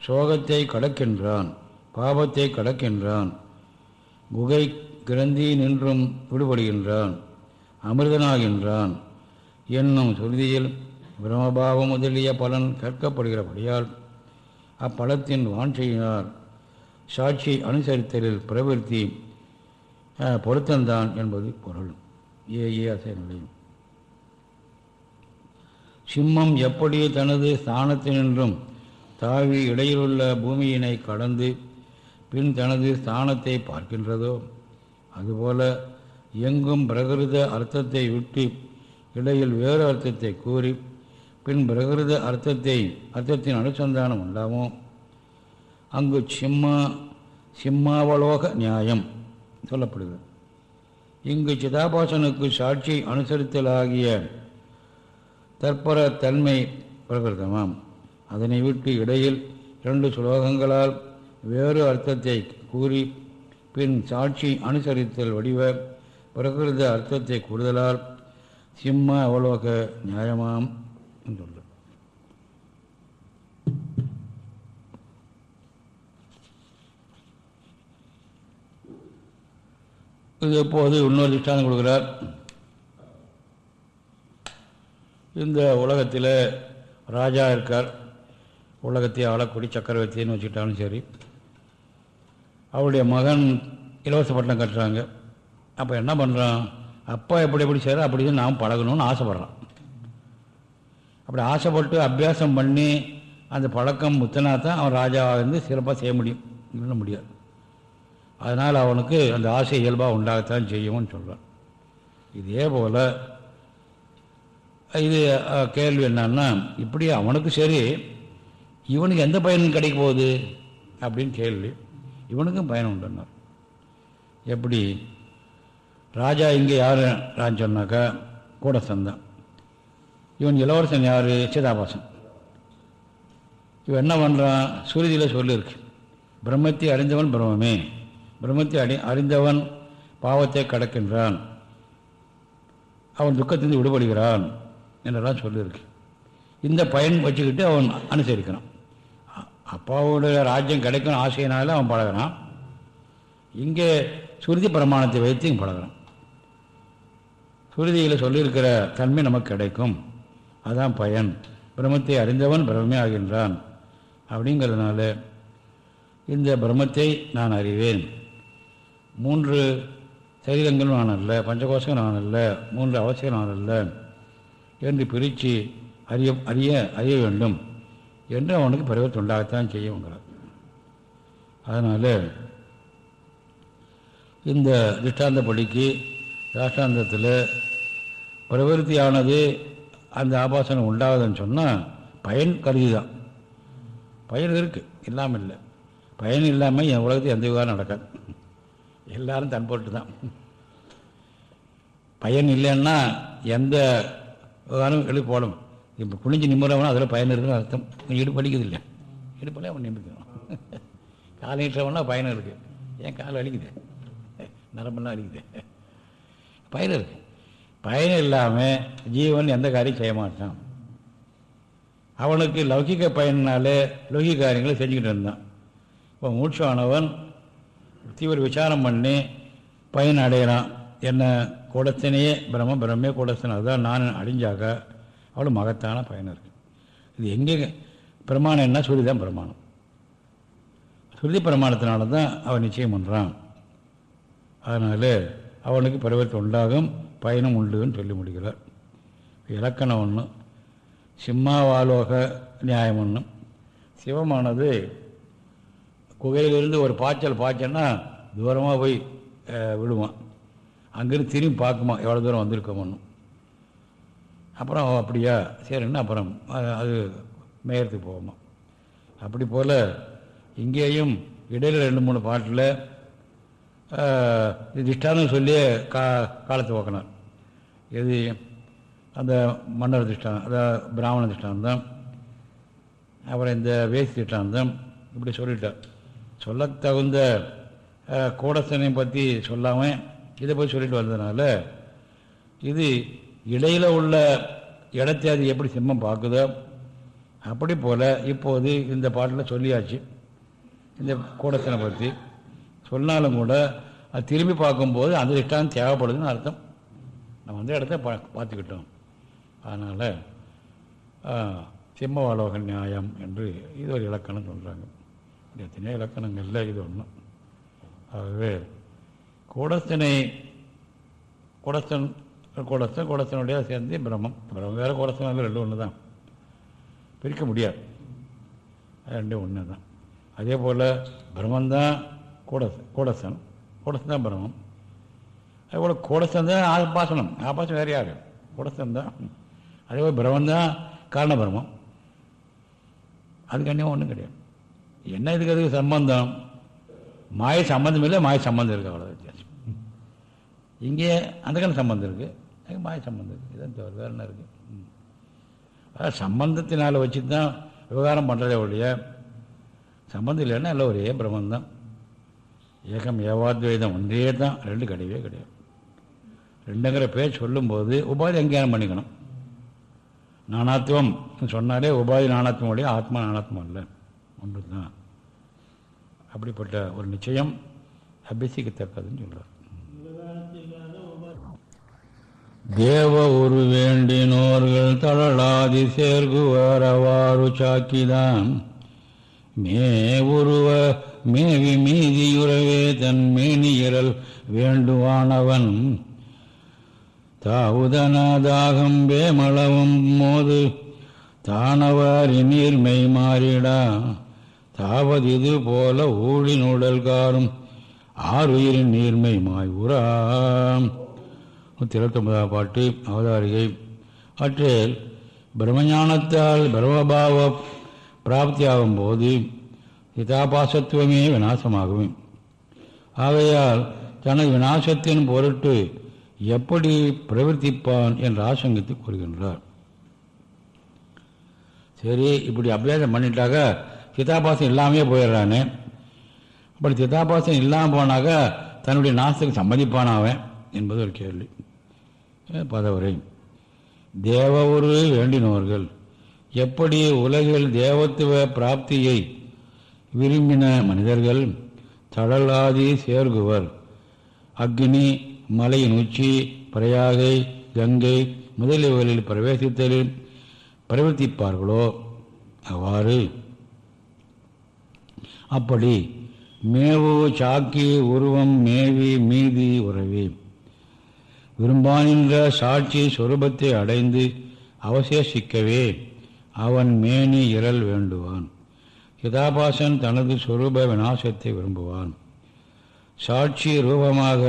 சோகத்தை கடக்கின்றான் பாபத்தை கடக்கின்றான் குகை கிரந்தி நின்றும் விடுபடுகின்றான் அமிர்தனாகின்றான். என்னும் சுருதியில் பிரம்மபாவம் முதலிய பலன் கேட்கப்படுகிறபடியால் அப்பலத்தின் வாஞ்சையினால் சாட்சி அனுசரித்தலில் பிரவர்த்தி பொருத்தந்தான் என்பது பொருள். ஏ ஏ அசை நிலையும் சிம்மம் எப்படி தனது ஸ்தானத்தினின்றும் தாவி இடையிலுள்ள பூமியினை கடந்து பின் தனது ஸ்தானத்தை பார்க்கின்றதோ அதுபோல எங்கும் பிரகிருத அர்த்தத்தை விட்டு இடையில் வேறு அர்த்தத்தை கூறி பின் பிரகிருத அர்த்தத்தை அர்த்தத்தின் அனுசந்தானம் உண்டாமோ? அங்கு சிம்மா சிம்மாவலோக நியாயம். சொல்லப்படுகிறது. இங்கு சிதாபாசனுக்கு சாட்சி அனுசரித்தலாகிய தற்பர தன்மை பிரகிருதமாம் அதனை விட்டு இடையில் இரண்டு சுலோகங்களால் வேறு அர்த்தத்தை கூறி பின் சாட்சி அனுசரித்தல் வடிவ பிரகிருத அர்த்தத்தை கூடுதலால் சிம்ம அவலோக நியாயமாம் சொல்ல இது இப்போது இன்னொரு திஷ்டாந்தம் கொடுக்குறார். இந்த உலகத்தில் ராஜா இருக்கார். உலகத்தை ஆளக்கூடிய சக்கரவர்த்தின்னு வச்சுக்கிட்டாலும் சரி. அவருடைய மகன் இலவச பட்டம் கட்டுறாங்க. அப்போ என்ன பண்ணுறான் அப்பா எப்படி எப்படி செய்கிறோம் அப்படி தான் நாம் பழகணும்னு ஆசைப்பட்றான். அப்படி ஆசைப்பட்டு அபியாசம் பண்ணி அந்த பழக்கம் முத்தினா தான் அவன் ராஜாவாக இருந்து சிறப்பாக செய்ய முடியும். இல்லைன்னு முடியாது அதனால் அவனுக்கு அந்த ஆசை இயல்பாக உண்டாகத்தான் செய்யும்னு சொல்கிறான். இதே போல் இது கேள்வி என்னன்னா இப்படி அவனுக்கு சரி இவனுக்கு எந்த பயனும் கிடைக்க போகுது? அப்படின்னு கேள்வி. இவனுக்கும் பயன் உண்டுன்னார் எப்படி? ராஜா இங்கே யார்? ராஜ் சொன்னாக்கா கூடசந்தான். இவன் இளவரசன் யார்? சிதாபாசன். இவன் என்ன பண்ணுறான் சுருதியில் சொல்லியிருக்கு. பிரம்மத்தை அறிந்தவன் பிரம்மே பிரம்மத்தை அறி அறிந்தவன் பாவத்தை கடக்கின்றான். அவன் துக்கத்திலிருந்து விடுபடுகிறான் என்றெல்லாம் சொல்லியிருக்கு. இந்த பயன் வச்சுக்கிட்டு அவன் அனுசரிக்கிறான். அப்பாவுடைய ராஜ்யம் கிடைக்கும் ஆசையினால அவன் பழகிறான். இங்கே சுருதி பிரமாணத்தை வைத்து இங்கே பழகுறான். சுருதியில் சொல்லியிருக்கிற தன்மை நமக்கு கிடைக்கும். அதான் பயன். பிரம்மத்தை அறிந்தவன் பிரம்மே ஆகின்றான். அப்படிங்கிறதுனால இந்த பிரம்மத்தை நான் அறிவேன். மூன்று சரீரங்களும் நான் அல்ல பஞ்சகோஷம் நான் அல்ல மூன்று அவசியம் நான் அல்ல என்று பிரித்து அறிய அறிய அறிய வேண்டும் என்று அவனுக்கு பரிவர்த்தி உண்டாகத்தான் செய்யுங்கிறார் அதனால் இந்த திஷ்டாந்தப்படிக்கு ராஷ்டாந்தத்தில் பிரவருத்தியானது அந்த ஆபாசனம் உண்டாகுதுன்னு சொன்னால் பயன் கருதி தான் பயன் இருக்குது இல்லாமல் இல்லை. பயன் இல்லாமல் என் உலகத்தில் எந்த விவகாரம் நடக்காது. எல்லாரும் தன் பொருட்டு தான். பயன் இல்லைன்னா எந்த விவகாரம் எழுதி போடும் இப்போ குனிஞ்சு நிம்மறவனா அதில் பயன் இருக்குன்னு அர்த்தம். இடுப்பு அடிக்குது இல்லை? இடுப்பில் அவன் நிமிக்கணும் காலை நீட்டுறவனா பயன் இருக்குது ஏன் கால் அழிக்குது நரம்பெல்லாம் அழிக்குது பயன் இருக்கு. பயன் இல்லாமல் ஜீவன் எந்த காரியம் செய்ய மாட்டான். அவனுக்கு லௌகிக பயனாலே லௌகிக காரியங்களை செஞ்சுக்கிட்டு இருந்தான். இப்போ மூச்சானவன் தீவிர விசாரம் பண்ணி பயன் அடையிறான் என்ன கூடத்தினையே பிரம்ம பிரம்மே கூடத்தின அதுதான் நான் அடைஞ்சாக்க அவ்வளோ மகத்தான பயன் இருக்கு இது எங்கே பிரமாணம் என்ன? சுருதி தான் பிரமாணம். சுருதி பிரமாணத்தினால தான் அவன் நிச்சயம் பண்ணுறான் அதனால் அவனுக்கு பரிவர்த்தி உண்டாகும் பயனும் உண்டுன்னு சொல்லி முடிக்கிறார். இலக்கணம் ஒன்று சிம்மாவாலோக நியாயம் ஒன்று சிவமானது குகையிலிருந்து ஒரு பாய்ச்சல் பாய்ச்சல்னா தூரமாக போய் விடுவான். அங்கேருந்து திரும்பி பார்க்குமா எவ்வளோ தூரம் வந்திருக்கோம்னு அப்புறம் அப்படியா சரின்னா அப்புறம்? அது மேயறதுக்கு போகுமா அப்படி போல் இங்கேயும் இடையில் ரெண்டு மூணு பாட்டில் இது திஷ்டாந்தம் சொல்லி கா காலத்தை ஓக்கினார். எது? அந்த மன்னர் திஷ்டானம் அதாவது பிராமண திஷ்டாந்தம் அப்புறம் இந்த வேசி திஷ்டாந்தம் இப்படி சொல்லிட்டார். சொல்லத்தகுந்த கூடசனை பற்றி சொல்லாமல் இதை போய் சொல்லிட்டு வந்ததுனால இது இடையில் உள்ள இடத்தை அது எப்படி சிம்மம் பார்க்குதோ அப்படி போல் இப்போது இந்த பாட்டில் சொல்லியாச்சு இந்த கூடசனை பற்றி சொன்னாலும் கூட அது திரும்பி பார்க்கும்போது அந்த இஷ்டம் தேவைப்படுதுன்னு அர்த்தம். நம்ம அந்த இடத்த பா பார்த்துக்கிட்டோம். அதனால் சிம்மவாலோக நியாயம் என்று இது ஒரு இலக்கணம் சொல்கிறாங்க எத்தனையோ இலக்கணங்களில் இது ஒன்று ஆகவே கூடத்தினை கூடத்தன் கூடத்தன் கூடத்தனுடைய சேர்ந்து பிரம்மம். பிரம்மம் வேறு கூடத்தன் ரெண்டு ஒன்று தான் பிரிக்க முடியாது. ரெண்டு ரெண்டும் ஒன்று தான் அதே போல் பிரம்மந்தான் கூடச கூடசன் கூடசன் தான் பிரம்மம். அதே போல் கூடசன் தான் ஆபாசனம். ஆபாசம் வேறு யார்? கூடசன் தான். அதே போல் பிரம்மந்தான் தான் அதுக்கு அன்னியும் ஒன்றும் கிடையாது. என்ன இதுக்கு அதுக்கு சம்பந்தம்? மாய சம்பந்தம் இல்லை மாய சம்பந்தம் இருக்குது அவ்வளோ வித்தியாசம். இங்கே அந்த கால சம்பந்தம் இருக்குது மாய சம்பந்தம் இருக்குது இதான் தவிர வேறு என்ன இருக்குது ம். அதாவது சம்பந்தத்தினால் வச்சு தான் விவகாரம் பண்ணுறதே ஒழிய சம்பந்தம் இல்லைன்னா எல்லாம் ஒரே பிரம்மந்தான் ஏகம் ஏவாத்வைதம் ஒன்றே தான் ரெண்டு கிடையவே கிடையாது. ரெண்டுங்கிற பேர் சொல்லும்போது உபாதி அங்கீகாரம் பண்ணிக்கணும். நானாத்துவம் சொன்னாலே உபாதி நானாத்வம் ஆத்மா நானாத்மம் இல்லை ஒன்று தான் அப்படிப்பட்ட ஒரு நிச்சயம் அபியசிக்கத்தக்கதுன்னு சொல்கிறார் தேவ உரு வேண்டினோர்கள் தளலாதி சேர்குவரவாறு சாக்கிதான். மே உருவ மேவி மீதியுறவே தன் மேனியரல் வேண்டுவானவன். தாவுதனாதாகம் வேமளவும் மோது தானவாரி நீர்மை மாறிடா தாவது இது போல ஊழின் உடல் காரும் ஆறுயிரின் நீர்மை மாய்வுறாம் நூற்றி இருபத்தொன்பதாம் பாட்டு அவதாரிகை. அற்றில் பிரம்மஞானத்தால் பிரம்மபாவ பிராப்தியாகும் போது சிதாபாசத்துவமே விநாசமாகும். ஆகையால் தனது விநாசத்தின் பொருட்டு எப்படி பிரவர்த்திப்பான் என்று ஆசங்கித்து கூறுகின்றார். சரி இப்படி அபியாசம் பண்ணிட்டாக்க சிதாபாசம் இல்லாமே போயிடுறானு. அப்படி சிதாபாசம் இல்லாமல் போனாக்க தன்னுடைய நாசத்துக்கு சம்மதிப்பான் அவன்? என்பது ஒரு கேள்வி. பதவரை. தேவ ஒரு வேண்டினவர்கள் எப்படி உலகில் தேவத்துவ பிராப்தியை விரும்பின மனிதர்கள் தடலாதி சேர்குவர் அக்னி மலையின் உச்சி பிரயாகை கங்கை முதலியவர்களில் பிரவேசித்தலில் பிரவர்த்திப்பார்களோ? அவ்வாறு அப்படி மேவு சாக்கி உருவம் மேவி மீதி உறவி. விரும்பானின்ற சாட்சி சொரூபத்தை அடைந்து அவசேஷிக்கவே அவன் மேனி இரல் வேண்டுவான். சிதாபாசன் தனது சொரூப விநாசத்தை விரும்புவான். சாட்சி ரூபமாக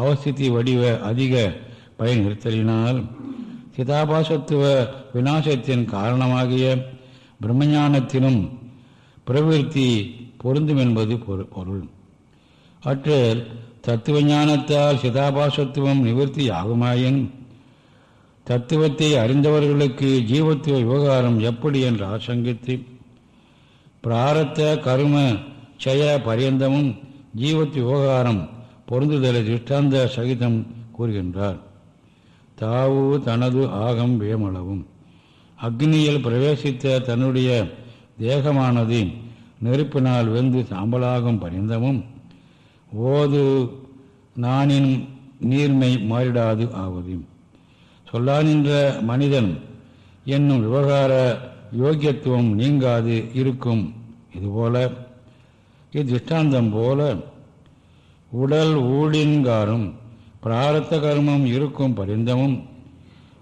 அவஸ்திதி வடிவ அதிக பயன் நிறுத்தலினால் சிதாபாசத்துவ விநாசத்தின் காரணமாகிய பிரம்மஞானத்தினும் பிரவிற்த்தி பொருந்தும் என்பது பொருள். அற்றில் தத்துவ ஞானத்தால் சிதாபாசத்துவம் நிவர்த்தி ஆகுமாயின் தத்துவத்தை அறிந்தவர்களுக்கு ஜீவத்துவ விவகாரம் எப்படி என்று ஆசங்கித்து பிராரத்த கரும செய பரியந்தமும் ஜீவத்து விவகாரம் பொருந்துதலை திருஷ்டாந்த சகிதம் கூறுகின்றார். தாவு தனது ஆகம் வியமளவும். அக்னியில் பிரவேசித்த தன்னுடைய தேகமானது நெருப்பினால் வெந்து சாம்பலாகும் பரிந்தமும் ஓது நானின் நீர்மை மாறிடாது ஆவது சொல்லானின்ற மனிதன் என்னும் விவகார யோக்கியத்துவம் நீங்காது இருக்கும். இதுபோல இத்திஷ்டாந்தம் போல உடல் ஊழின்காரும் பிராரத்த கர்மம் இருக்கும் பரிந்தமும்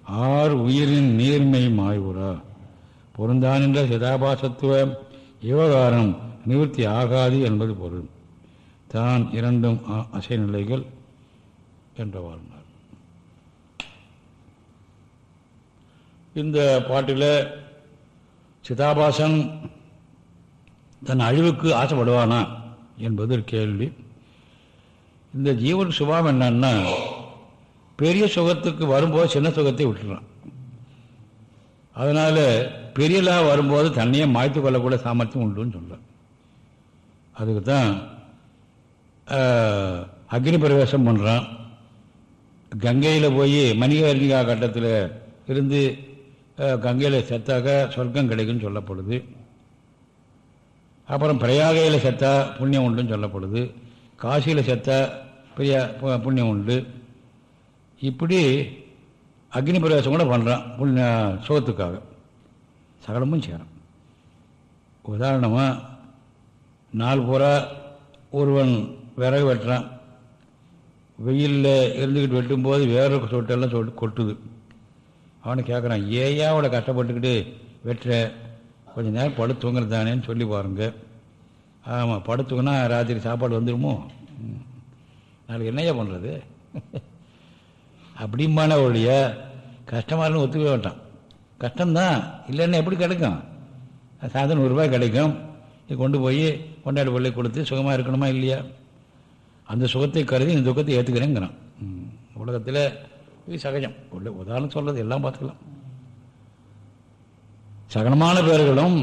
ஆர் உயிரின் நீர்மை மாய்வுரா பொருந்தானின்ற சிதாபாசத்துவ விவகாரம் நிவர்த்தி ஆகாது என்பது பொருள். தான் இரண்டும் அசை நிலைகள் என்று வாழ்ந்தார் இந்த பாட்டில் சிதாபாசன் தன் அழிவுக்கு ஆசைப்படுவானா என்பது ஒரு கேள்வி. இந்த ஜீவன் சுபாவம் என்னன்னா பெரிய சுகத்துக்கு வரும்போது சின்ன சுகத்தை விட்டுறான். அதனால் பெரியலாக வரும்போது தன்னையே மாய்த்து கொள்ளக்கூட சாமர்த்தியம் உண்டுன்னு சொல்கிறேன் அதுக்கு தான் அக்னி பிரவேசம் பண்ணுறான் கங்கையில் போய் மணிகர்ணிகா கட்டத்தில் இருந்து கங்கையில் செத்தாக சொர்க்கம் கிடைக்கும்னு சொல்லப்படுது. அப்புறம் பிரயாகையில் செத்தா புண்ணியம் உண்டுன்னு சொல்லப்படுது. காசியில் செத்தா பெரிய புண்ணியம் உண்டு. இப்படி அக்னி பிரவேசம் கூட பண்ணுறான் புண்ணிய சுகத்துக்காக. சகலமும் சேரும் உதாரணமாக நாள் பூரா ஒருவன் விறகு வெட்டுறான். வெயிலில் இருந்துக்கிட்டு வெட்டும்போது வேற சொட்டெல்லாம் சொட்டு கொட்டுது. அவனை கேட்குறான் ஏயா அவளை கஷ்டப்பட்டுக்கிட்டு வெட்டுற? கொஞ்சம் நேரம் படுத்துங்கிறது தானேன்னு சொல்லி பாருங்க. ஆமாம் படுத்துங்கன்னா ராத்திரி சாப்பாடு வந்துடுமோ நாளைக்கு என்னையா பண்ணுறது அப்படிம்பான ஒழிய கஷ்டமாக இருந்து ஒத்துக்க மாட்டான். கஷ்டம்தான். இல்லைன்னா எப்படி கிடைக்கும்? சாயந்தரம் நூறுரூபாய் கிடைக்கும். இது கொண்டு போய் கொண்டாடி பிள்ளை கொடுத்து சுகமாக இருக்கணுமா இல்லையா? அந்த சுகத்தை கருதி இந்த துக்கத்தை ஏற்றுக்கிறேங்கிறான் உலகத்தில் இது சகஜம். உள்ள உதாரணம் சொல்கிறது எல்லாம் பார்த்துக்கலாம். சகனமான பேர்களும்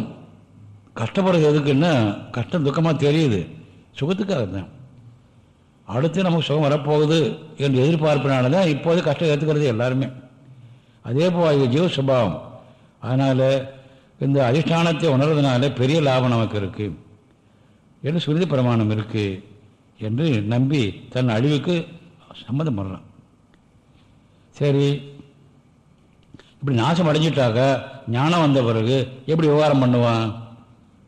கஷ்டப்படுறது எதுக்குன்னா கஷ்டம் துக்கமாக தெரியுது. சுகத்துக்காக தான் அடுத்து நமக்கு சுகம் வரப்போகுது என்று எதிர்பார்ப்பினால தான் இப்போது கஷ்டம் ஏற்றுக்கிறது எல்லாருமே. அதே போல் இது ஜீவ சுபாவம். அதனால் இந்த அதிஷ்டானத்தை உணர்றதுனால பெரிய லாபம் நமக்கு இருக்குது என்று சுருதி பிரமாணம் இருக்குது என்று நம்பி தன் அழிவுக்கு சம்மதம் பண்ணலாம் சரி. இப்படி நாசம் அடைஞ்சிட்டாக்க ஞானம் வந்த பிறகு எப்படி விவகாரம் பண்ணுவான்?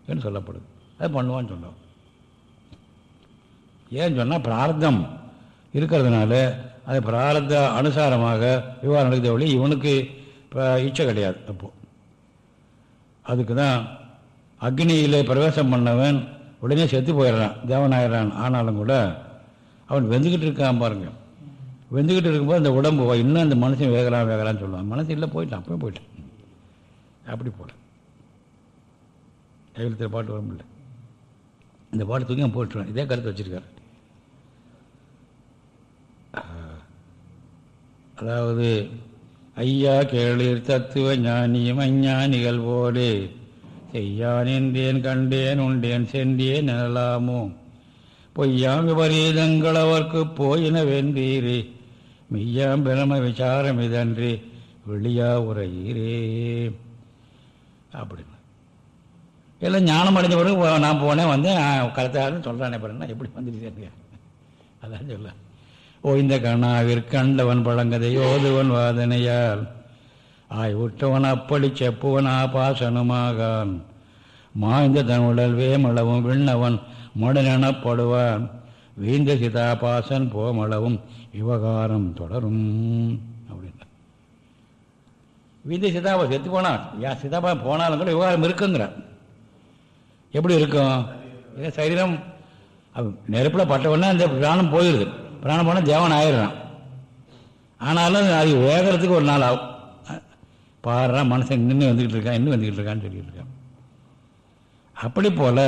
என்று சொல்லப்படுது. அது பண்ணுவான்னு சொல்லுவான் ஏன்னு சொன்னால் பிரார்த்தம் இருக்கிறதுனால அது பிரார்த்த அனுசாரமாக விவகாரம் நடக்குது ஒளி இவனுக்கு இப்போ இச்சை கிடையாது அப்போது அதுக்கு தான் அக்னியில் பிரவேசம் பண்ணவன் உடனே செத்து போயிடுறான் தேவனாயிடுறான். ஆனாலும் கூட அவன் வெந்துக்கிட்டு இருக்கான் பாருங்க. வெந்துக்கிட்டு இருக்கும்போது அந்த உடம்பு இன்னும் அந்த மனுஷன் வேகலாம் வேகலான்னு சொல்லுவான். மனசு இல்லை போயிட்டான் அப்பவே போயிட்டான். அப்படி போகல கையெழுத்தில் பாட்டு வர இல்லை இந்த பாட்டு தூக்கி போட்டுருவான். இதே கருத்து வச்சுருக்காரு. அதாவது ஐயா கேளீர் தத்துவ ஞானியும் அஞ்ஞானிகள் போடு. செய்யான் என்றேன் கண்டேன் உண்டேன் சென்றேன் எனலாமோ. பொய்யாம் விபரீதங்கள் அவர்க்கு போயின வென்றீரே மெய்யாம் பிரம விசாரம் இதன்றி வெளியா உரையீரே அப்படின்னு எல்லாம் ஞானம் அடைஞ்ச பிறகு நான் போனேன் வந்தேன் கருத்தாருன்னு சொல்கிறானே பாருங்க எப்படி வந்துட்டு அதான் சொல்ல ஓய்ந்த கண்ணாவிற்கண்டவன் பழங்கதை ஓதுவன் வாதனையால். ஆய் விட்டவன் அப்படி செப்புவன் ஆபாசனமாகான் மாய்ந்த தன் உடல் வேமளவும் விண்ணவன் மடனெனப்படுவான். வீந்த சிதாபாசன் போமளவும் விவகாரம் தொடரும். அப்படின்னு வீந்த சிதாபா செத்து போனான். யா சிதாபா போனாலும் கூட விவகாரம் இருக்குங்கிறான். எப்படி இருக்கும்? ஏன் சரீரம். நெருப்பில் பட்டவுடனே அந்த பிராணம் போயிடுது பிராணம் போனால் தேவன் ஆயிடுறான். ஆனாலும் அது வேகிறதுக்கு ஒரு நாள் ஆகும். பாடுறான் மனுஷன் நின்று வந்துக்கிட்டு இருக்கான் இன்னும் வந்துக்கிட்டு இருக்கான்னு சொல்லிட்டு இருக்கான். அப்படி போல்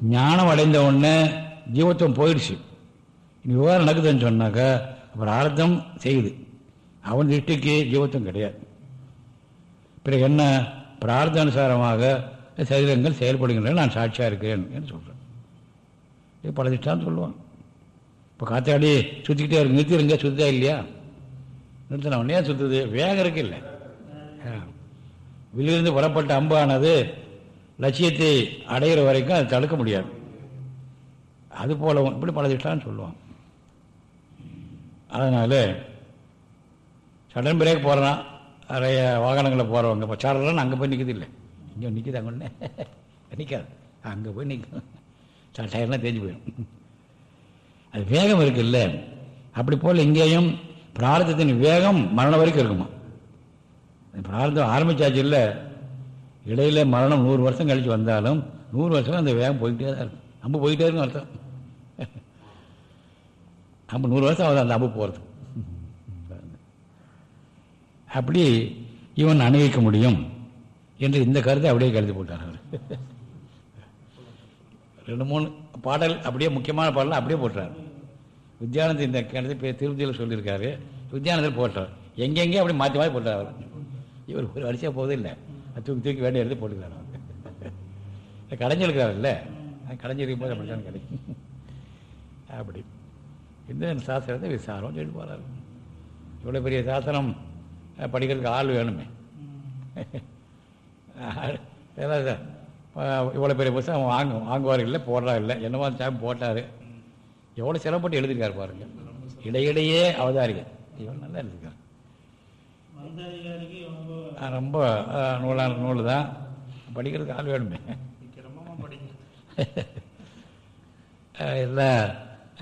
ஞானம் அடைந்த உடனே ஜீவத்துவம் போயிடுச்சு. இனி விவகாரம் நடக்குதுன்னு சொன்னாக்கா அப்புறம் ஆர்த்தம் செய்யுது. அவன் திருஷ்டிக்கு ஜீவத்துவம் கிடையாது. பிறகு என்ன? பிரார்த்தானுசாரமாக சரீரங்கள் செயல்படுகின்றன நான் சாட்சியாக இருக்கிறேன் என்று சொல்கிறேன் இது பல திட்டான்னு சொல்லுவான். இப்போ காத்தாடி சுற்றிக்கிட்டே இருக்கு. நிறுத்திடுங்க சுத்தா இல்லையா? நிறுத்தின உடனே சுற்றுது வேகம் இருக்கு இல்லை. வில்லிருந்து புறப்பட்ட அம்பானது லட்சியத்தை அடைகிற வரைக்கும் அதை தடுக்க முடியாது. அது போல இப்படி பல திட்டான்னு சொல்லுவான். அதனால் சடன் பிரேக் போகிறான் நிறைய வாகனங்களில் போகிறவங்க இப்போ சடலன்னு அங்கே போய் நிற்குது இல்லை. இங்கே நிற்குது அங்கே நிற்காது அங்கே போய் நிற்கும் சட்டையெல்லாம் தேஞ்சு போயிடும் அது வேகம் இருக்குல்ல. அப்படி போல் இங்கேயும் பிரார்த்தத்தின் வேகம் மரணம் வரைக்கும் இருக்குமா? பிரார்த்தம் ஆரம்பிச்சாச்சு இல்லை. இடையில மரணம் நூறு வருஷம் கழித்து வந்தாலும் நூறு வருஷம் அந்த வேகம் போயிட்டே தான் இருக்கும். அம்பு போயிட்டே இருக்கும் அர்த்தம். அம்பு நூறு வருஷம் ஆகுது அந்த அம்பு போகிறது அப்படி இவன் அணிவிக்க முடியும் என்று இந்த கருத்தை அப்படியே கருதி போட்டார் அவர். ரெண்டு மூணு பாடல் அப்படியே முக்கியமான பாடல் அப்படியே போட்டார். வித்யானந்த் இந்த கிணத்து திருப்பதியில் சொல்லியிருக்காரு. வித்யானந்தர் போட்டார். எங்கெங்கே அப்படி மாற்றி மாற்றி போட்டார் அவர். இவர் ஒரு வரிசையாக போவதே இல்லை. தூக்கி தூக்கி வேண்டிய எடுத்து போட்டுக்கிறார் கலைஞர் இல்லை கடைஞ்சிருக்கும் போது அப்படித்தான் கிடைக்கும். அப்படி. இந்த சாஸ்திரத்தை விசாரம் சொல்லி போகிறார் இவ்வளோ பெரிய சாஸ்திரம் படிக்கிறதுக்கு ஆள் வேணுமே. ஏதாவது இவ்வளோ பெரிய புத்தகம் வாங்க வாங்குவார் இல்லை போடுறா இல்லை என்னவா சாமி போட்டார்? எவ்வளோ சிரமப்பட்டு எழுதியிருக்கார் பாருங்க. இடையிடையே அவதாரிகள். இவன் நல்லா எழுதியிருக்கார். ரொம்ப நூலான நூல் தான். படிக்கிறதுக்கு ஆள் வேணுமே. இல்லை.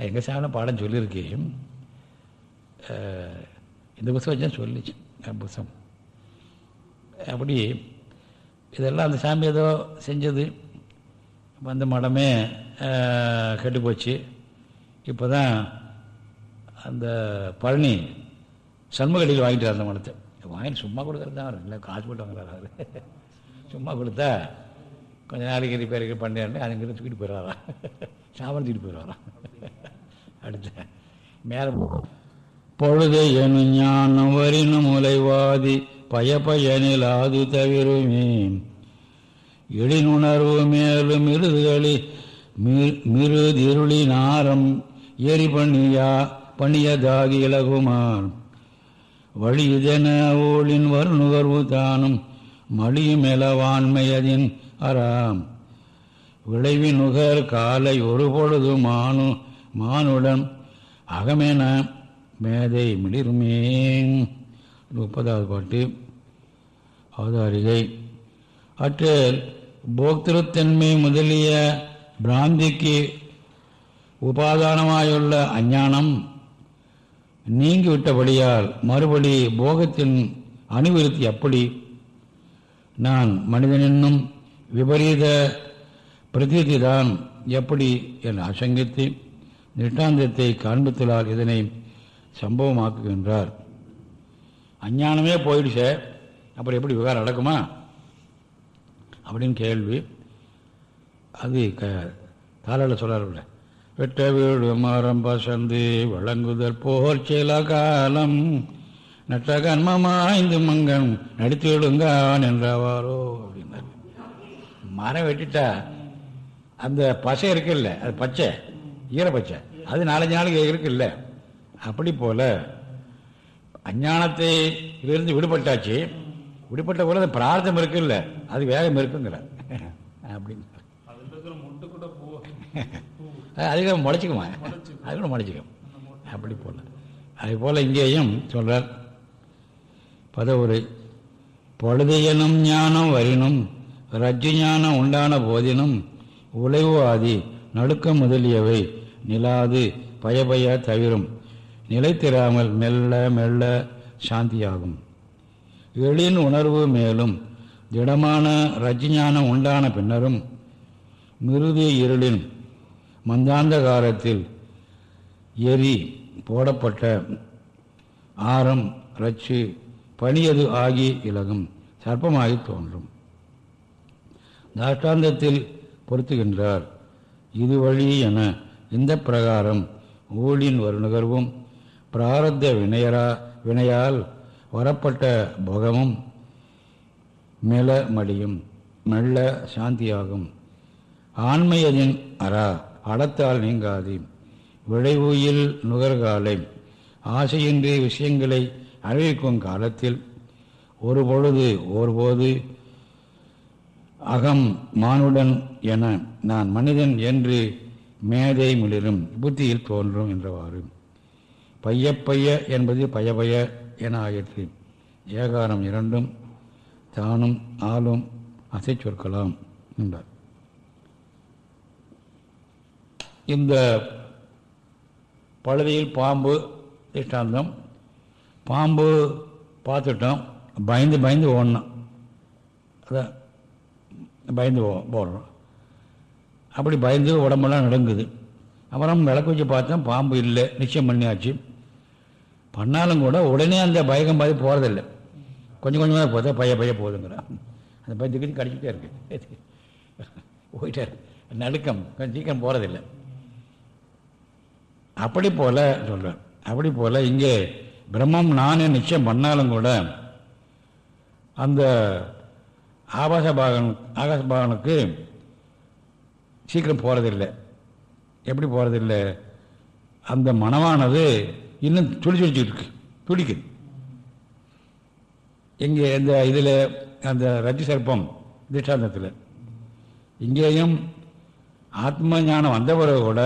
எங்கள் சாமி பாடம் சொல்லியிருக்கேன் இந்த புத்தகம் வச்சா சொல்லிச்சு புத்தகம். அப்படி இதெல்லாம் அந்த சாமி ஏதோ செஞ்சது. அந்த மடமே கெட்டு போச்சு இப்போ தான் அந்த பழனி சண்முகடியில் வாங்கிட்டு அந்த மடத்தை. வாங்கி சும்மா கொடுக்குறது தான் இல்லை காசு போட்டு வாங்குறாரு சும்மா கொடுத்தா கொஞ்சம் நாளைக்கு ரிப்பேர் பண்ணேன்னு அதுங்கிட்ட தூக்கிட்டு போயிடுவாரா? சாமன் தூக்கிட்டு போயிடுவாராம் அடுத்த. மேலே பொழுது என் ஞானம் வரினும் உலைவாதி. பயப்பயனில் அது தவிருமே. எழினுணர்வு மேலும் மிருதுகளி மிருதிருளி நாரம் ஏறி பண்ணியா பண்ணியதாகி இலகுமார் வழியுதென ஊழின் வருநுகர்வு தானும் மலியும் மலியுமெலவான்மையதின் அறாம். விளைவி நுகர் காலை ஒரு பொழுது மானு மானுடன் அகமென மேதை மிளிருமே முப்பதாவது பாட்டு. அவதாரிகை அற்றில் போக்திருத்தன்மை முதலிய பிராந்திக்கு உபாதானமாயுள்ள அஞ்ஞானம் நீங்கிவிட்டபடியால் மறுபடி போகத்தின் அணுவிருத்தி அப்படி. நான் மனிதனென்னும் விபரீத பிரதீதிதான் எப்படி என அசங்கித்து நிட்டாந்தத்தை காண்பித்தலால் இதனை சம்பவமாக்குகின்றார். அஞ்ஞானமே போயிடுச்சே. அப்புறம் எப்படி விவகாரம் நடக்குமா? அப்படின்னு கேள்வி. அது க தாளால் சொல்கிறார்ல வெட்ட வீடு மரம் பசந்து வழங்குதல் போர் சில காலம் நட்ட கண்மமாய்ந்து மங்கன் நடித்து விடுங்கான் என்றாவாரோ அப்படின்னார். மரம் வெட்டிட்டா அந்த பசை இருக்குல்ல அது பச்சை ஈரப்பச்சை அது நாலஞ்சு நாளைக்கு இருக்குல்ல. அப்படி போல அஞ்ஞானத்தை இருந்து விடுபட்டாச்சு. இப்படிப்பட்ட உலக அந்த பிரார்த்தம் இருக்குல்ல அது வேகம் இருக்குங்கிற. அப்படின்னு அதுக்கு முளைச்சிக்குமா? அது கூட முளைச்சிக்கும். அப்படி போல அதே போல் இங்கேயும் சொல்றார் பதவுரை பொழுதையனும் ஞானம் வரினும் ரஜ்ஜு ஞானம் உண்டான போதினும் உழைவு ஆதி நடுக்கம் முதலியவை நிலாது பயபய தவிரும் நிலைத்திராமல் மெல்ல மெல்ல சாந்தியாகும். எழின் உணர்வு மேலும் திடமான ரஜிஞானம் உண்டான பின்னரும் மிருதி இருளின் மந்தாந்தகாரத்தில் எரி போடப்பட்ட ஆரம் ரச்சு பணியது ஆகி இலகும். சர்ப்பமாகி தோன்றும். தாஷ்டாந்தத்தில் பொருத்துகின்றார். இது வழி என இந்த பிரகாரம் ஊழின் ஒரு நுகர்வும் பிராரத்த வினையரா வினையால் வரப்பட்ட போகமும் மெல மடியும் மெல்ல சாந்தியாகும். ஆண்மையதின் அரா அடத்தால் நீங்காது. விளைவுயில் நுகர்காலை. ஆசையின்றி விஷயங்களை அறிவிக்கும் காலத்தில் ஒரு பொழுது ஒருபோது அகம் மானுடன் என நான் மனிதன் என்று மேதை மிளிரும் புத்தியில் தோன்றும் என்றவாறு. பையப்பைய என்பது பயபய என ஆயிற்று ஏகாரம் இரண்டும் தானும் ஆளும் அசை சொற்கலாம் என்றார். இந்த பழுதியில் பாம்பு திஷ்டாந்தம். பாம்பு பார்த்துட்டோம் பயந்து பயந்து ஓடணும். அதான் பயந்து போடுறோம் அப்படி பயந்து உடம்பெல்லாம் நடங்குது. அப்புறம் விளக்கு வச்சு பார்த்தோம் பாம்பு இல்லை நிச்சயம் பண்ணியாச்சு. பண்ணாலும் கூட உடனே அந்த பயக்கம் பாதி போகிறதில்லை கொஞ்சம் கொஞ்சமாக போதா பைய பைய போகுதுங்கிறான் அந்த பைய திக்கு கடிச்சிட்டே இருக்கு. போயிட்டே இருக்கு நடுக்கம். கொஞ்சம் சீக்கிரம் போகிறதில்லை அப்படி போல சொல்கிறேன் அப்படி போல் இங்கே பிரம்மம் நானே நிச்சயம் பண்ணாலும் கூட அந்த ஆபாச பாகன் ஆகாச பாகனுக்கு சீக்கிரம் போகிறதில்லை எப்படி போகிறதில்லை அந்த மனமானது இன்னும் துளி துடிச்சிட்டு இருக்கு. துடிக்குது. இங்கே இந்த இதில் அந்த ரஜி சர்ப்பம் திஷ்டாந்தத்தில் இங்கேயும் ஆத்ம ஞானம் வந்த பிறகு கூட